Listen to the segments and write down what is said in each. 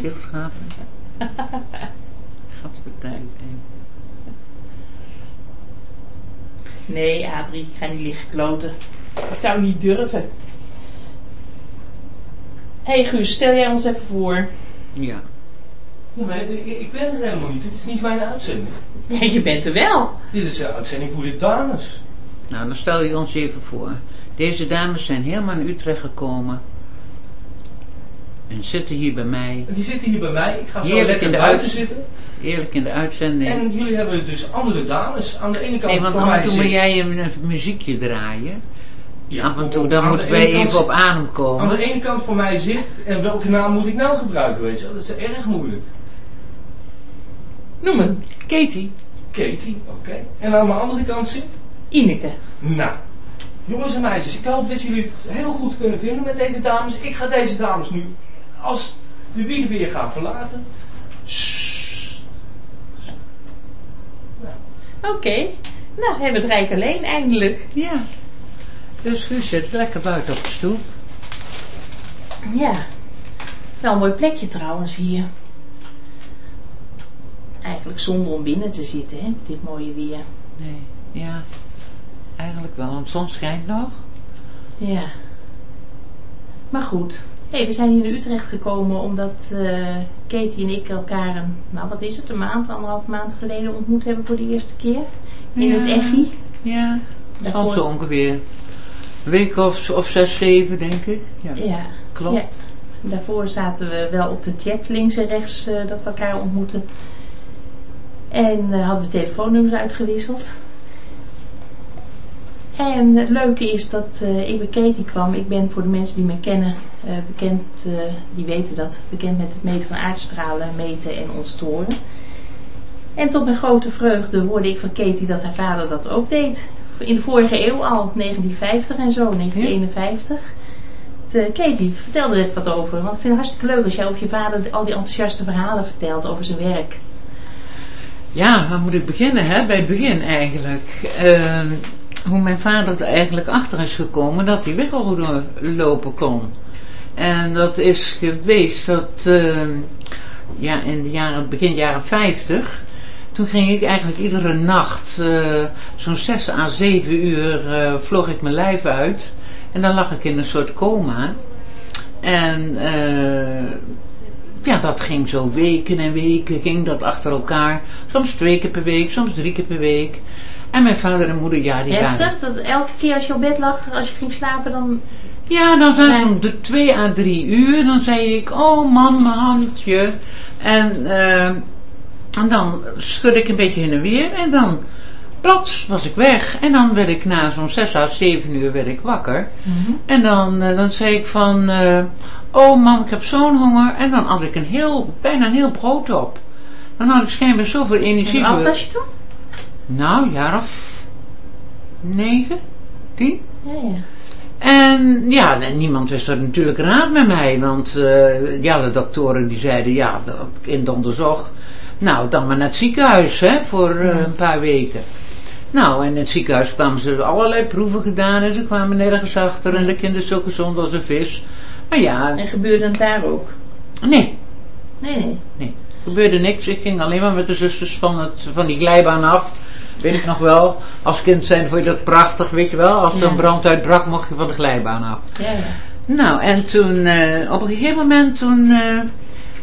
Gifschaven. Gastpartij. Nee, Adrie, ik ga niet liggen kloten. Ik zou niet durven. Hé hey Guus, stel jij ons even voor. Ja. Ik, ik ben er helemaal niet. Dit is niet mijn uitzending. Ja, je bent er wel. Dit is de uitzending voor de dames. Nou, dan stel je ons even voor. Deze dames zijn helemaal naar Utrecht gekomen. En zitten hier bij mij. Die zitten hier bij mij. Ik ga zo Heerlijk lekker in de buiten uit- zitten. Eerlijk in de uitzending. En jullie hebben dus andere dames. Aan de ene kant nee, want voor af en toe moet jij een, muziekje draaien. Ja, af en toe, dan aan moeten wij even op adem Aan komen. de ene kant voor mij zit, en welke naam moet ik nou gebruiken, weet je wel? Dat is erg moeilijk. Noem hem. Katie. Katie, oké. En aan mijn andere kant zit? Ineke. Nou, jongens en meisjes, ik hoop dat jullie het heel goed kunnen vinden met deze dames. Ik ga deze dames nu, als de wieg weer gaan verlaten. Sssst. Oké. Nou, we hebben het Rijk alleen eindelijk. Ja. Dus Guus zit lekker buiten op de stoep. Ja. Wel een mooi plekje trouwens hier. Eigenlijk zonde om binnen te zitten, hè, met dit mooie weer. Nee, ja. Eigenlijk wel, want zon schijnt nog. Ja. Maar goed. Hé, we zijn hier naar Utrecht gekomen omdat eh, Katie en ik elkaar een, nou wat is het, een maand, anderhalf maand geleden ontmoet hebben voor de eerste keer. In Ja. het Effi. Ja. Daarvoor- Al zo ongeveer. Een week of, of zes, zeven, denk ik. Ja, Ja. klopt. Ja. Daarvoor zaten we wel op de chat links en rechts eh, dat we elkaar ontmoeten. En eh, hadden we telefoonnummers uitgewisseld. En het leuke is dat eh, ik bij Katie kwam. Ik ben voor de mensen die me kennen eh, bekend, eh, die weten dat, bekend met het meten van aardstralen, meten en ontstoren. En tot mijn grote vreugde hoorde ik van Katie dat haar vader dat ook deed. In de vorige eeuw al, 1950 en zo, 1951. De, Katie, vertel er even wat over. Want ik vind het hartstikke leuk als jij over je vader al die enthousiaste verhalen vertelt over zijn werk. Ja, waar moet ik beginnen, hè? Bij het begin eigenlijk. Ehm, hoe mijn vader er eigenlijk achter is gekomen dat hij weglopen kon. En dat is geweest dat, ehm, ja, in de jaren, begin jaren 50. Toen ging ik eigenlijk iedere nacht, eh, zo'n 6 à 7 uur, eh, vloog ik mijn lijf uit. En dan lag ik in een soort coma. En eh, ja, dat ging zo weken en weken, ging dat achter elkaar. Soms twee keer per week, soms drie keer per week. En mijn vader en moeder, ja, die waren... Heftig, dat elke keer als je op bed lag, als je ging slapen, dan... Ja, dan zijn Ja. zo'n de twee à drie uur. Dan zei ik, oh man, mijn handje. En, eh, en dan schud ik een beetje heen en weer. En dan, plots, was ik weg. En dan werd ik na zo'n zes à zeven uur werd ik wakker. En dan, eh, dan zei ik van, eh, oh mam, ik heb zo'n honger. En dan had ik een heel, bijna een heel brood op. Dan had ik schijnbaar zoveel energie. Oud voor- was je toen? Nou, jaar of negen, tien. Ja, ja. En ja, niemand wist er natuurlijk raad met mij. Want eh, ja, de doktoren die zeiden, ja, in donderdag. Nou, dan maar naar het ziekenhuis, hè, voor eh, een paar weken. Nou, en in het ziekenhuis kwamen ze allerlei proeven gedaan en ze kwamen nergens achter. En de kind is zo gezond als een vis. Maar ja, En gebeurde het daar ook? nee, Nee, nee. nee, gebeurde niks. Ik ging alleen maar met de zusters van, het, van die glijbaan af. Weet ik nog wel, als kind zijn vond je dat prachtig, weet je wel. Als er een brand uitbrak, mocht je van de glijbaan af. Ja, ja. Nou, en toen, eh, op een gegeven moment, toen, eh,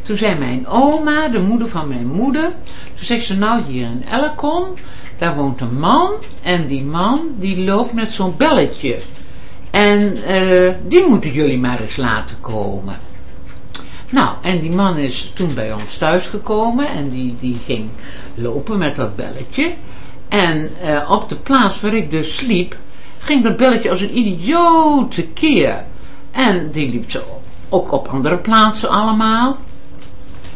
toen zei mijn oma, de moeder van mijn moeder, toen zegt ze, nou hier in Elkom, daar woont een man, en die man, die loopt met zo'n belletje. En eh, die moeten jullie maar eens laten komen. Nou, en die man is toen bij ons thuis gekomen en die, die ging lopen met dat belletje. En eh, op de plaats waar ik dus sliep, ging dat belletje als een idiote keer. En die liep zo ook op andere plaatsen allemaal.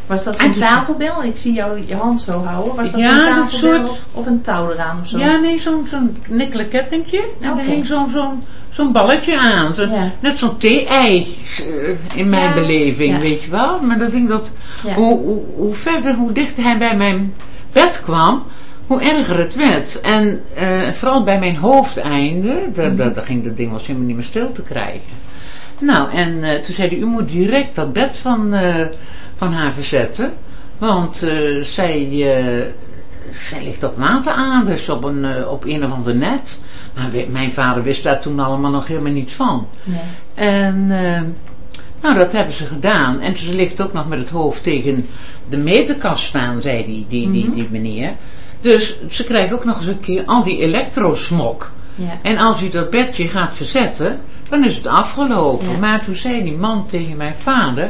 Was dat En zo'n toen- tafelbel? Ik zie jou je hand zo houden. Was dat Ja, dat tafelbel soort- of een touw eraan of zo? Ja, nee, zo'n zo'n nikkelen kettingje. En er hing zo'n zo'n zo'n balletje aan. Zo- Ja. Net zo'n thee-ei eh, in mijn Ja, beleving, ja. weet je wel. Maar dat ding dat, hoe, hoe, hoe verder, hoe dichter hij bij mijn bed kwam, hoe erger het werd. En eh, vooral bij mijn hoofdeinde, daar, daar ging dat ding was helemaal niet meer stil te krijgen. Nou, en eh, toen zei hij, u moet direct dat bed van, eh, van haar verzetten. Want zij, zij ligt op wateraders op een, op een of ander net. Maar mijn vader wist daar toen allemaal nog helemaal niet van. Nee. En nou, dat hebben ze gedaan. En ze ligt ook nog met het hoofd tegen de meterkast staan, zei die, die, die, Mhm. die meneer. Dus ze krijgt ook nog eens een keer al die elektrosmok. Ja. En als u dat bedje gaat verzetten, dan is het afgelopen. Ja. Maar toen zei die man tegen mijn vader,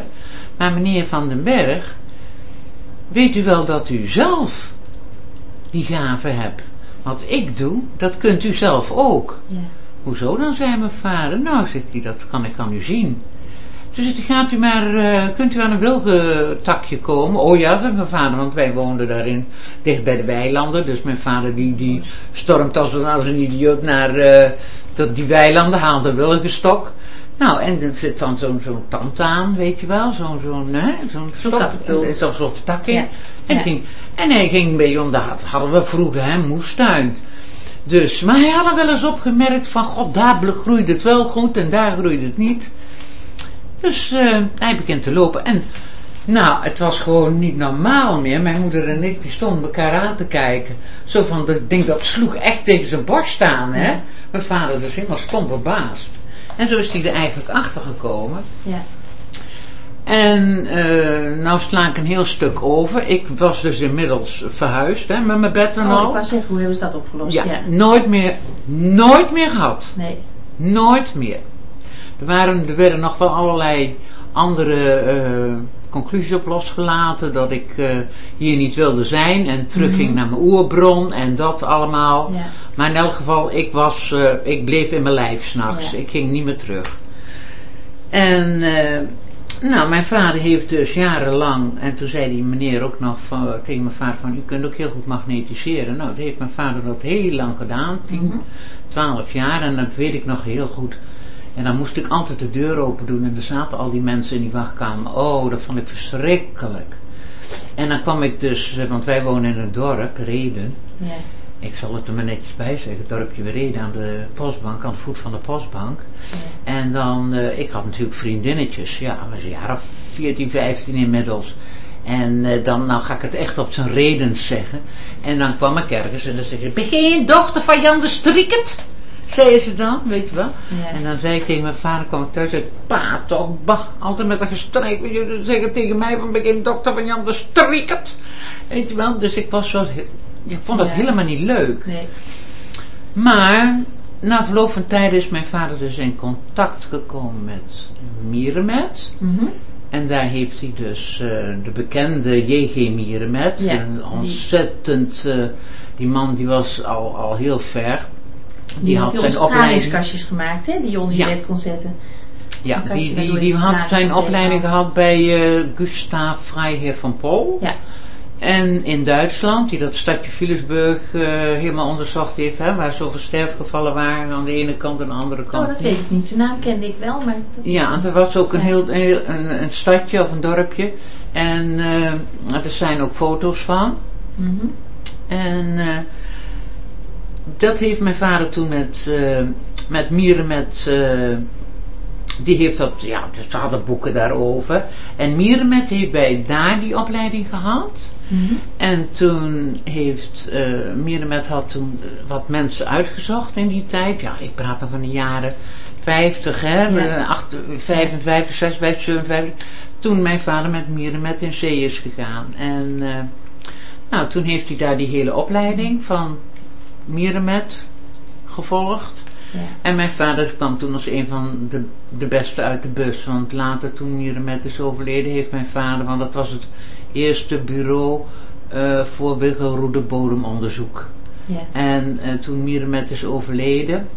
maar meneer Van den Berg, weet u wel dat u zelf die gave hebt? Wat ik doe, dat kunt u zelf ook. Ja. Hoezo dan, zei mijn vader. Nou, zegt hij, dat kan ik aan u zien. Toen zegt hij, gaat u maar, eh, kunt u aan een wilgentakje komen? Oh ja, zei mijn vader, want wij woonden daarin dicht bij de weilanden. Dus mijn vader die, die stormt als een, als een idioot naar eh, dat, die weilanden, haalt een wilgenstok. Nou, en er zit dan zo'n zo'n tand aan, weet je wel, zo'n zo'n zo'n stok. is toch zo'n vertakking. Ja. En, Ja. ging, en hij ging bij ons, dat hadden we vroeger, hè, moestuin. Dus, maar hij had er wel eens opgemerkt van, god, daar groeide het wel goed en daar groeide het niet. Dus eh, hij begint te lopen en, nou, het was gewoon niet normaal meer. Mijn moeder en ik, die stonden elkaar aan te kijken. Zo van, dat ding dat sloeg echt tegen zijn borst aan, hè. Ja. Mijn vader dus helemaal stom verbaasd. En zo is hij er eigenlijk achter gekomen. Ja. En eh nou sla ik een heel stuk over. Ik was dus inmiddels verhuisd hè, met mijn bed en Oh, ik wou zeggen, hoe hebben ze dat opgelost? ja, nooit meer, nooit meer gehad. Nee. Nooit meer. Er, waren, er werden nog wel allerlei andere eh, conclusies op losgelaten. Dat ik eh, hier niet wilde zijn en terugging naar mijn oerbron en dat allemaal. Ja. Maar in elk geval, ik, was, eh, ik bleef in mijn lijf s'nachts. Ja. Ik ging niet meer terug. En nou, mijn vader heeft dus jarenlang, en toen zei die meneer ook nog van, tegen mijn vader van, u kunt ook heel goed magnetiseren. Nou, dat heeft mijn vader dat heel lang gedaan, 10, 12 jaar, en dat weet ik nog heel goed. En dan moest ik altijd de deur open doen en er zaten al die mensen in die wachtkamer. Oh, dat vond ik verschrikkelijk. En dan kwam ik dus, eh, want wij wonen in een dorp, Reden. Ja. Ik zal het er maar netjes bij zeggen, het dorpje Reden aan de postbank, aan de voet van de postbank. En dan, eh, ik had natuurlijk vriendinnetjes, ja, was een jaar of 14, 15 inmiddels. En eh, dan, nou ga ik het echt op zijn redens zeggen. En dan kwam ik ergens en dan zeg ik, ben jij een dochter van Jan de Strieket? Zei ze dan, weet je wel. Ja. En dan zei ik tegen mijn vader, kwam ik thuis zei, pa toch, bah, altijd met een gestrijk. Dan zeggen tegen mij, van een dochter van Jan de Strieket? Weet je wel, dus ik was he- ik vond dat Ja. helemaal niet leuk. Nee. Maar na verloop van tijd is mijn vader dus in contact gekomen met Mierenmet. Mhm. En daar heeft hij dus eh, de bekende J.G. Mierenmet. Ja, een ontzettend, eh, die man die was al, al heel ver. Die, had zijn opleiding. gemaakt, hè, die je onder je Ja. bed kon zetten. Ja, die, die, die had zijn opleiding tegenhouden. gehad bij eh Gustav Freiherr van Pool. Ja. En in Duitsland, die dat stadje Philipsburg eh, helemaal onderzocht heeft, hè, waar zoveel sterfgevallen waren aan de ene kant en aan de andere kant. Oh, dat weet ik niet. Zijn naam kende ik wel, maar... Ja, er was ook een Ja. heel, heel een, een stadje of een dorpje. En eh, er zijn ook foto's van. Mhm. En dat heeft mijn vader toen met, eh met Mieren met... eh, die heeft dat, ja, ze hadden boeken daarover. En Mierenmet heeft bij daar die opleiding gehad. Mhm. En toen heeft uh, Mierenmet had toen wat mensen uitgezocht in die tijd. Ja, ik praat dan van de jaren 50, hè, Ja. eh, acht- 55, 56, 57. Toen mijn vader met Mierenmet in zee is gegaan. En nou, toen heeft hij daar die hele opleiding van Mierenmet gevolgd. Ja. En mijn vader kwam toen als een van de, de beste uit de bus. Want later, toen Mierenmet is overleden, heeft mijn vader, want dat was het eerste bureau eh, voor wiggelroede bodemonderzoek. Ja. En eh, toen Mierenmet is overleden,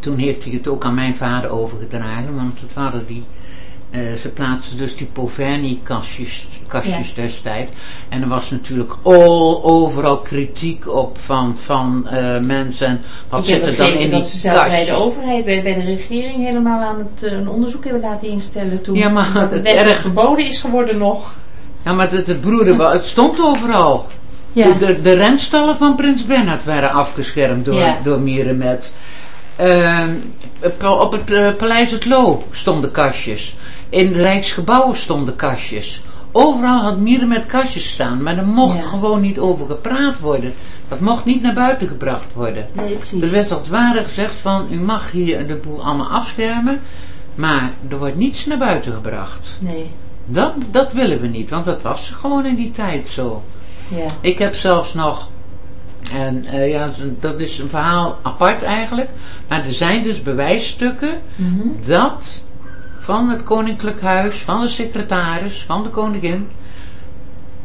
toen heeft hij het ook aan mijn vader overgedragen. Want het waren die, eh, ze plaatsten dus die Poverni-kastjes kastjes destijds. En er was natuurlijk all, overal kritiek op van, van eh, mensen. En Wat zit er dan in die dat ze zelf bij de kastjes? overheid, bij, bij de regering helemaal aan het eh, een onderzoek hebben laten instellen toen Ja, maar dat het erg- verboden is geworden nog. Ja, maar het, het broeder, het stond overal. Ja. De, de, de renstallen van Prins Bernhard waren afgeschermd door, Ja. door Mierenmet. Ehm, op het Paleis het Loo stonden kastjes. In de Rijksgebouwen stonden kastjes. Overal had Mierenmet kastjes staan, maar er mocht Ja. gewoon niet over gepraat worden. Dat mocht niet naar buiten gebracht worden. Nee. Er werd als het ware gezegd van, u mag hier de boel allemaal afschermen, maar er wordt niets naar buiten gebracht. Nee, Dat, dat willen we niet, want dat was gewoon in die tijd zo. ja. Ik heb zelfs nog, en eh, ja, dat is een verhaal apart eigenlijk, maar er zijn dus bewijsstukken Mhm. dat van het koninklijk huis, van de secretaris, van de koningin,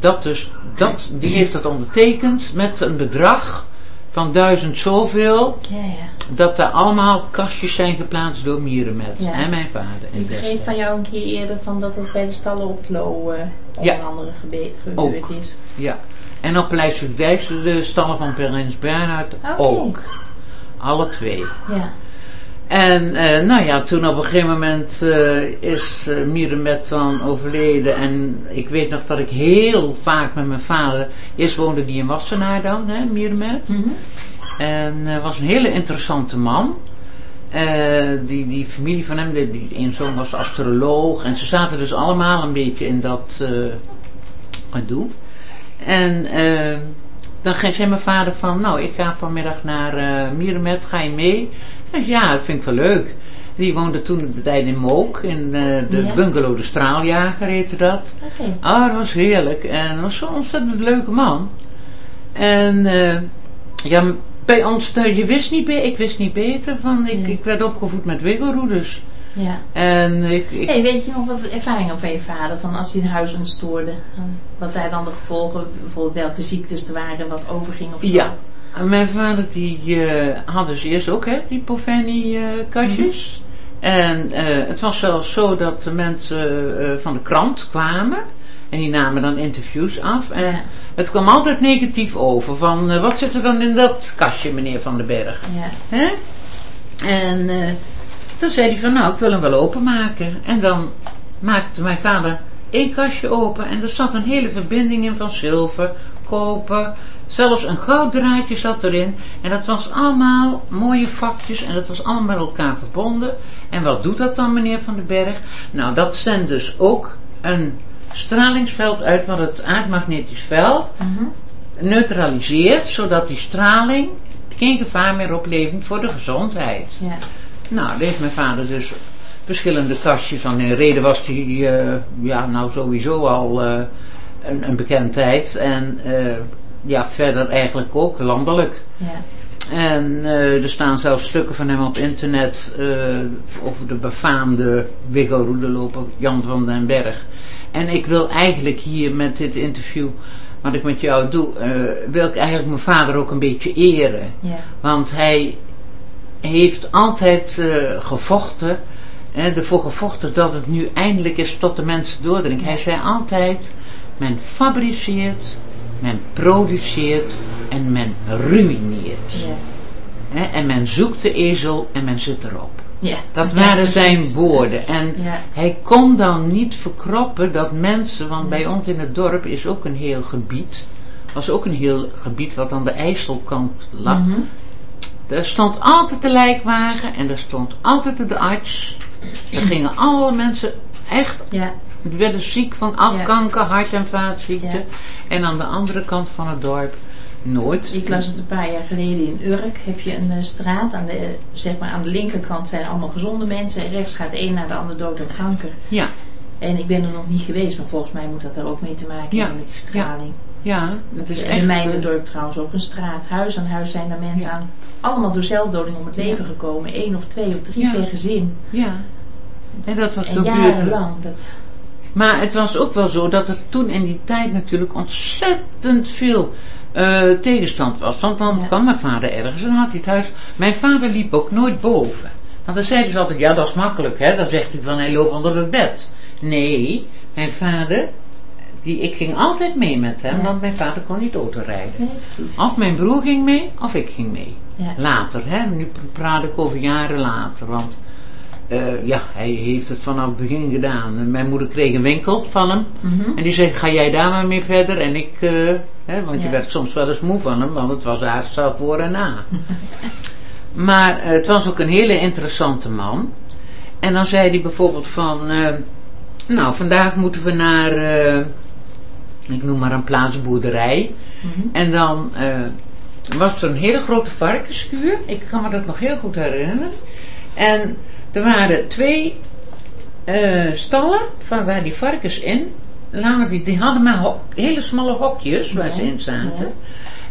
dat dus, dat, die heeft dat ondertekend met een bedrag van duizend zoveel, Ja, ja. dat er allemaal kastjes zijn geplaatst door Mierenmet Ja. en mijn vader. Ik begreep van jou een keer eerder van dat het bij de stallen op het Lo eh onder andere gebe- gebeurd Ook. is. Ja. En op Soetwijs de stallen van Prins Bernhard Oké. ook. Alle twee. Ja. En eh, nou ja, toen op een gegeven moment eh, is uh, dan overleden. En ik weet nog dat ik heel vaak met mijn vader... Eerst woonde die in Wassenaar dan, hè, Mierenmet. Mhm. En was een hele interessante man. Die, die familie van hem, die, die een zoon was astroloog. En ze zaten dus allemaal een beetje in dat gedoe. En dan zei mijn vader van, nou ik ga vanmiddag naar Mierenmet, ga je mee? Dus ja, dat vind ik wel leuk. Die woonde toen de tijd in Mook, in uh, de Ja. bungalow De Straaljager heette dat. Oké. Ah, dat was heerlijk. En dat was zo'n ontzettend leuke man. En uh, ja, bij ons thuis, je wist niet beter, ik wist niet beter. Van, ik, Nee. ik werd opgevoed met wiggelroeders. Ja. En ik, ik Hey, weet je nog wat ervaringen van je vader van als hij een huis ontstoorde? Wat daar dan de gevolgen, bijvoorbeeld welke ziektes er waren, wat overging of zo? Ja. Mijn vader die uh, had dus eerst ook hè, die Poveni uh, katjes. En uh, het was zelfs zo dat de mensen van de krant kwamen. En die namen dan interviews af. En Ja. het kwam altijd negatief over. Van wat zit er dan in dat kastje meneer Van den Berg? Ja. Hè? En toen zei hij van nou ik wil hem wel openmaken. En dan maakte mijn vader één kastje open. En er zat een hele verbinding in van zilver, koper. Zelfs een gouddraadje zat erin. En dat was allemaal mooie vakjes. En dat was allemaal met elkaar verbonden. En wat doet dat dan meneer Van den Berg? Nou dat zendt dus ook een stralingsveld uit. Wat het aardmagnetisch veld Mhm. neutraliseert. Zodat die straling geen gevaar meer oplevert voor de gezondheid. Ja. Nou, daar heeft mijn vader dus verschillende kastjes van. In reden was die, uh, ja, nou sowieso al uh, een, een bekendheid. En uh, ja, verder eigenlijk ook landelijk. Ja. En er staan zelfs stukken van hem op internet over de befaamde Wiggo-roedeloper Jan van den Berg. En ik wil eigenlijk hier met dit interview, wat ik met jou doe, wil ik eigenlijk mijn vader ook een beetje eren. Ja. Want hij heeft altijd gevochten, hè, ervoor gevochten dat het nu eindelijk is tot de mensen doordringt. Hij zei altijd, men fabriceert, men produceert en men ruïneert. Ja. Hè, en men zoekt de ezel en men zit erop. Ja. Dat Ja, waren zijn woorden. En Ja. hij kon dan niet verkroppen dat mensen, want bij ons in het dorp is ook een heel gebied, was ook een heel gebied wat aan de IJsselkant lag. Mhm. Er stond altijd de lijkwagen en er stond altijd de arts. Er gingen alle mensen echt, Ja. Die werden ziek van Ja. afkanker, hart- en vaatziekten. Ja. En aan de andere kant van het dorp nooit. Ik las het een paar jaar geleden in Urk. Heb je een eh, straat. Aan de, zeg maar aan de linkerkant zijn allemaal gezonde mensen. En rechts gaat de een naar de ander dood aan kanker. Ja, En ik ben er nog niet geweest. Maar volgens mij moet dat er ook mee te maken Ja. hebben met die straling. ja, het is en echt... in mijn eh, dorp trouwens ook een straat. Huis aan huis zijn er mensen Ja. aan. Allemaal door zelfdoding om het leven gekomen. Eén of twee of drie Ja. per gezin. ja. En dat wat En jarenlang. Dat, Maar het was ook wel zo dat er toen in die tijd natuurlijk ontzettend veel eh, tegenstand was. Want dan Ja. kwam mijn vader ergens en had hij het huis. Mijn vader liep ook nooit boven. Want dan zeiden ze altijd, ja dat is makkelijk hè. Dan zegt hij van hij loopt onder het bed. Nee, mijn vader, die, ik ging altijd mee met hem, Ja. want mijn vader kon niet autorijden. nee. Of mijn broer ging mee, of ik ging mee. Ja. Later, hè. Nu praat ik over jaren later. Want eh, ja, hij heeft het vanaf het begin gedaan. Mijn moeder kreeg een winkel van hem. Mhm. En die zei, ga jij daar maar mee verder? En ik, eh, hè, want je werd soms wel eens moe van hem, want het was aardig voor en na. maar eh, het was ook een hele interessante man. En dan zei hij bijvoorbeeld van, nou vandaag moeten we naar, ik noem maar een plaatsboerderij. Mhm. En dan was er een hele grote varkensschuur. Ik kan me dat nog heel goed herinneren. En er waren twee eh, stallen van waar die varkens in lagen. Die, die hadden maar hok- hele smalle hokjes waar ze in zaten.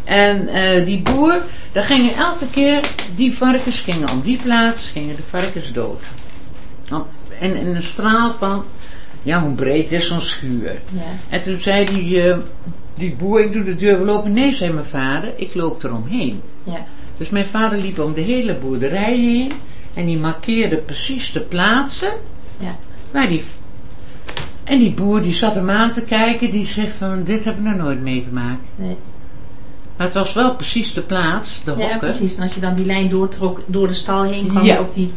En eh, die boer, daar gingen elke keer die varkens gingen op die plaats, gingen de varkens dood. Op, en in een straal van, ja hoe breed is zo'n schuur? Ja. En toen zei die, eh, die boer, ik doe de deur wel open. Nee, zei mijn vader, ik loop eromheen. Ja. Dus mijn vader liep om de hele boerderij heen. En die markeerde precies de plaatsen Ja. waar die... En die boer die zat hem aan te kijken, die zegt van, dit heb ik nog nooit meegemaakt. Nee. Maar het was wel precies de plaats, de Ja, hokken. precies. En als je dan die lijn doortrok door de stal heen, kwam Ja. je op die...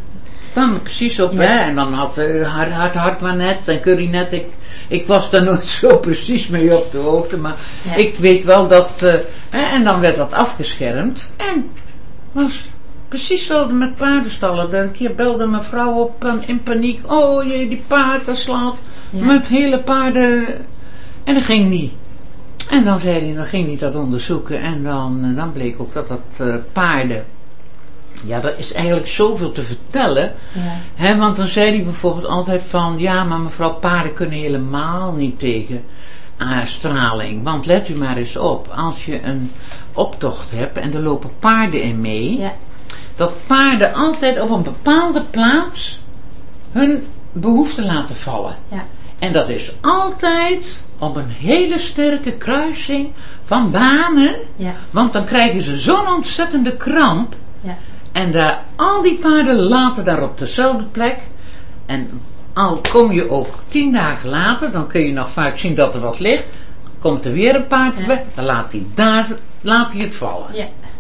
kwam er precies op, Ja. hè. En dan had uh, hard, hard, hard maar net en curry net. Ik, ik was daar nooit zo precies mee op de hoogte. Maar Ja. ik weet wel dat... eh, hè, en dan werd dat afgeschermd. En was precies zo met paardenstallen. Dan een keer belde mijn vrouw op en in paniek. Oh jee, die paard daar slaat. Ja. Met hele paarden. En dat ging niet. En dan zei hij, dan ging hij dat onderzoeken. En dan, eh, dan bleek ook dat dat eh, paarden... Ja, er is eigenlijk zoveel te vertellen. Ja. Hè, want dan zei hij bijvoorbeeld altijd van... Ja, maar mevrouw, paarden kunnen helemaal niet tegen straling. Want let u maar eens op. Als je een optocht hebt en er lopen paarden in mee... Ja. Dat paarden altijd op een bepaalde plaats... hun behoefte laten vallen. Ja. En dat is altijd op een hele sterke kruising van banen. Ja. Want dan krijgen ze zo'n ontzettende kramp. Ja. En daar, al die paarden laten daar op dezelfde plek. En al kom je ook tien dagen later, dan kun je nog vaak zien dat er wat ligt. Komt er weer een paard weg, dan laat hij daar laat hij het vallen.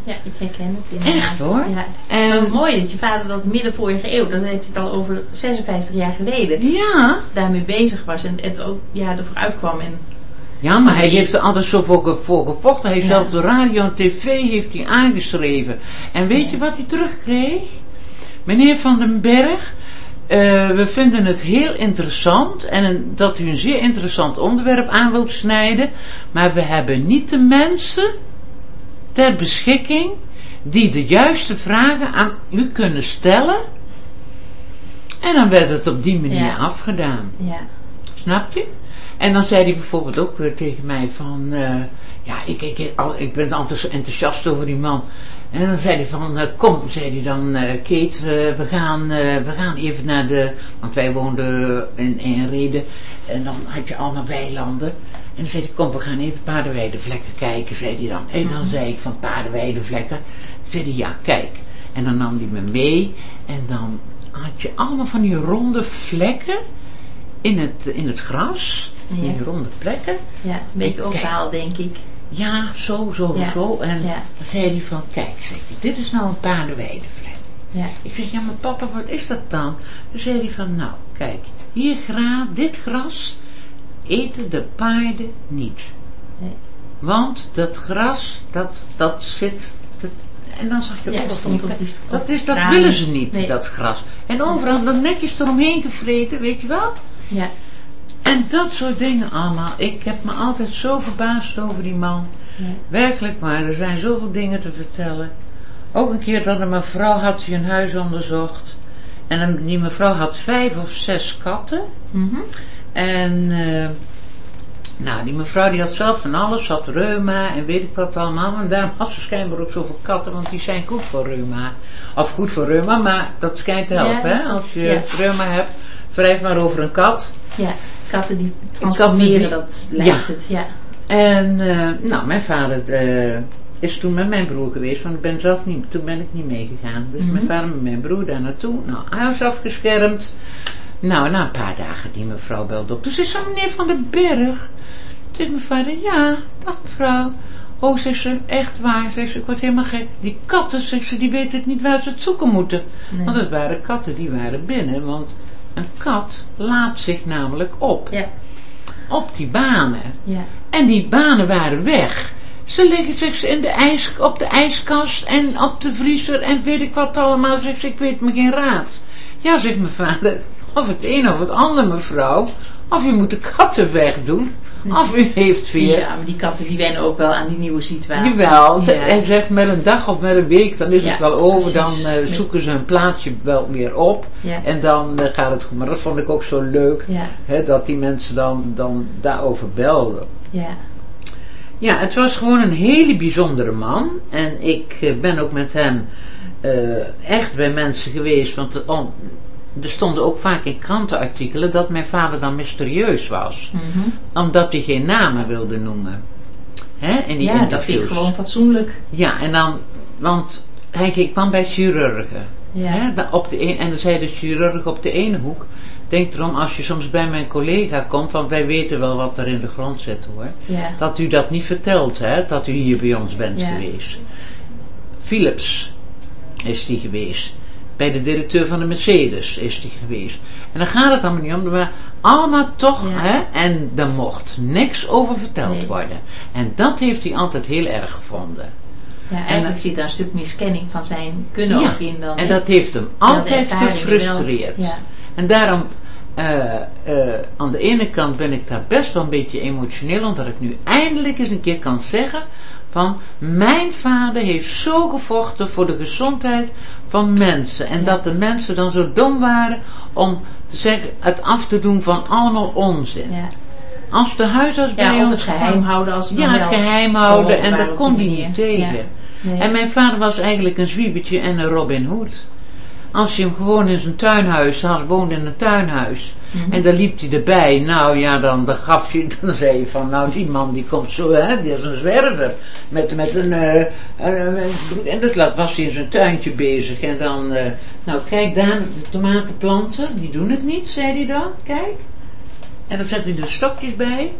Ja. Ik herken het inderdaad. Echt, hoor. Ja. En Mooi dat je vader dat midden vorige eeuw, dan heb je het al over 56 jaar geleden, ja, daarmee bezig was en het ook ja, ervoor uitkwam. En, ja, maar hij heeft er altijd zo voor, ge- voor gevochten. Hij heeft Ja. zelfs de radio en tv heeft hij aangeschreven. En weet je wat hij terugkreeg? Meneer Van den Berg, eh, we vinden het heel interessant en een- dat u een zeer interessant onderwerp aan wilt snijden, maar we hebben niet de mensen ter beschikking die de juiste vragen aan u kunnen stellen. En dan werd het op die manier Ja. afgedaan. ja. Snap je? En dan zei hij bijvoorbeeld ook weer tegen mij van... eh, ja, ik, ik, al- ik ben altijd zo enthousiast over die man. En dan zei hij van... eh, kom, zei hij dan... eh Kate, we, gaan, we gaan even naar de... Want wij woonden in, in Reden. En dan had je allemaal weilanden. En dan zei hij... Kom, we gaan even paardenweidevlekken kijken, zei hij dan. En dan zei ik van paardenweidevlekken. Zei hij, ja, kijk. En dan nam hij me mee. En dan had je allemaal van die ronde vlekken in het, in het gras, Ja. die ronde plekken. ja, een beetje Kijk. overhaal denk ik. Ja, zo, zo, Ja. zo. En Ja. dan zei hij van, kijk, dit is nou een paardenweidevlek. Ja. Ik zeg, ja, maar papa, wat is dat dan? Toen zei hij van, nou, kijk, hier gra, dit gras eten de paarden niet. Nee. Want dat gras, dat, dat zit... Dat, en dan zag je Ja, ook wat stond op die- dat, is, dat tranen. willen ze niet, Nee. dat gras. En overal dat netjes eromheen gevreten, weet je wel? Ja. En dat soort dingen allemaal. Ik heb me altijd zo verbaasd over die man. Ja. Werkelijk waar, er zijn zoveel dingen te vertellen. Ook een keer dat een mevrouw had een huis onderzocht. En die mevrouw had vijf of zes katten. Mhm. En eh, nou, die mevrouw die had zelf van alles, had reuma en weet ik wat allemaal. En daarom had ze schijnbaar ook zoveel katten, want die zijn goed voor reuma. Of goed voor reuma, maar dat schijnt te helpen. Ja, hè? Als je ja. reuma hebt, wrijf maar over een kat. ja. Katten die die- dat lijkt het. Ja. En eh, nou, mijn vader eh, is toen met mijn broer geweest, want ik ben zelf niet, toen ben ik niet meegegaan. Dus Mhm. mijn vader met mijn broer daar naartoe. Nou, huis afgeschermd. Nou, na een paar dagen die mevrouw belde op. Toen zei ze, meneer Van den Berg. Toen zei mijn vader, ja, dag mevrouw. Oh, zegt ze, echt waar, zegt ze, ik word helemaal gek. Die katten, zegt ze, die weten het niet waar ze het zoeken moeten. Nee. Want het waren katten, die waren binnen. Want een kat laat zich namelijk op. Ja, Op die banen. ja. En die banen waren weg. Ze liggen zegt ze, in de ijs, op de ijskast en op de vriezer en weet ik wat allemaal. Zegt ze, ik weet me geen raad. Ja, zegt mijn vader, of het een of het ander mevrouw. Of je moet de katten wegdoen. Of u heeft weer... Ja, maar die katten die wennen ook wel aan die nieuwe situatie. Jawel, Ja. en zegt met een dag of met een week, dan is Ja, het wel over. precies. Dan eh, zoeken ze hun plaatsje wel weer op. Ja. En dan eh, gaat het goed. Maar dat vond ik ook zo leuk. Hè, dat die mensen dan, dan daarover belden. ja. Ja, het was gewoon een hele bijzondere man. En ik eh, ben ook met hem echt bij mensen geweest. Want oh, er stonden ook vaak in krantenartikelen dat mijn vader dan mysterieus was. Mhm. Omdat hij geen namen wilde noemen. Hè, in die ja, dat vind ik gewoon fatsoenlijk. Ja, en dan, want hij kwam bij chirurgen. Ja. Hè, op de een, en dan zei de chirurg op de ene hoek. Denk erom, als je soms bij mijn collega komt, want wij weten wel wat er in de grond zit hoor. Ja. Dat u dat niet vertelt, hè, dat u hier bij ons bent Ja. geweest. Philips is die geweest. Bij de directeur van de Mercedes is die geweest. En dan gaat het allemaal niet om, maar allemaal toch, Ja. hè, en er mocht niks over verteld Nee. worden. En dat heeft hij altijd heel erg gevonden. Ja, eigenlijk En- zit daar een stuk miskenning van zijn kunnen Ja, ook in dan. En dat heeft hem altijd gefrustreerd. Ja. En daarom, eh, aan de ene kant ben ik daar best wel een beetje emotioneel, omdat ik nu eindelijk eens een keer kan zeggen van mijn vader heeft zo gevochten voor de gezondheid van mensen. En dat de mensen dan zo dom waren om te zeggen, het af te doen van allemaal onzin. Ja. Als de huisarts bij ja, of het ons geheim houden als het Ja, het geheim houden en op kon hij niet tegen. Ja. Nee. En mijn vader was eigenlijk een zwiebertje en een Robin Hood. Als je hem gewoon in zijn tuinhuis had, woonde in een tuinhuis. Mhm. En dan liep hij erbij. Nou ja, dan, dan gaf je, dan zei je van, nou die man die komt zo, hè, die is een zwerver. Met, met een, eh, eh, met- en dat was hij in zijn tuintje bezig. En dan, eh, nou kijk daar, de tomatenplanten, die doen het niet, zei hij dan, kijk. En dan zette hij er stokjes bij.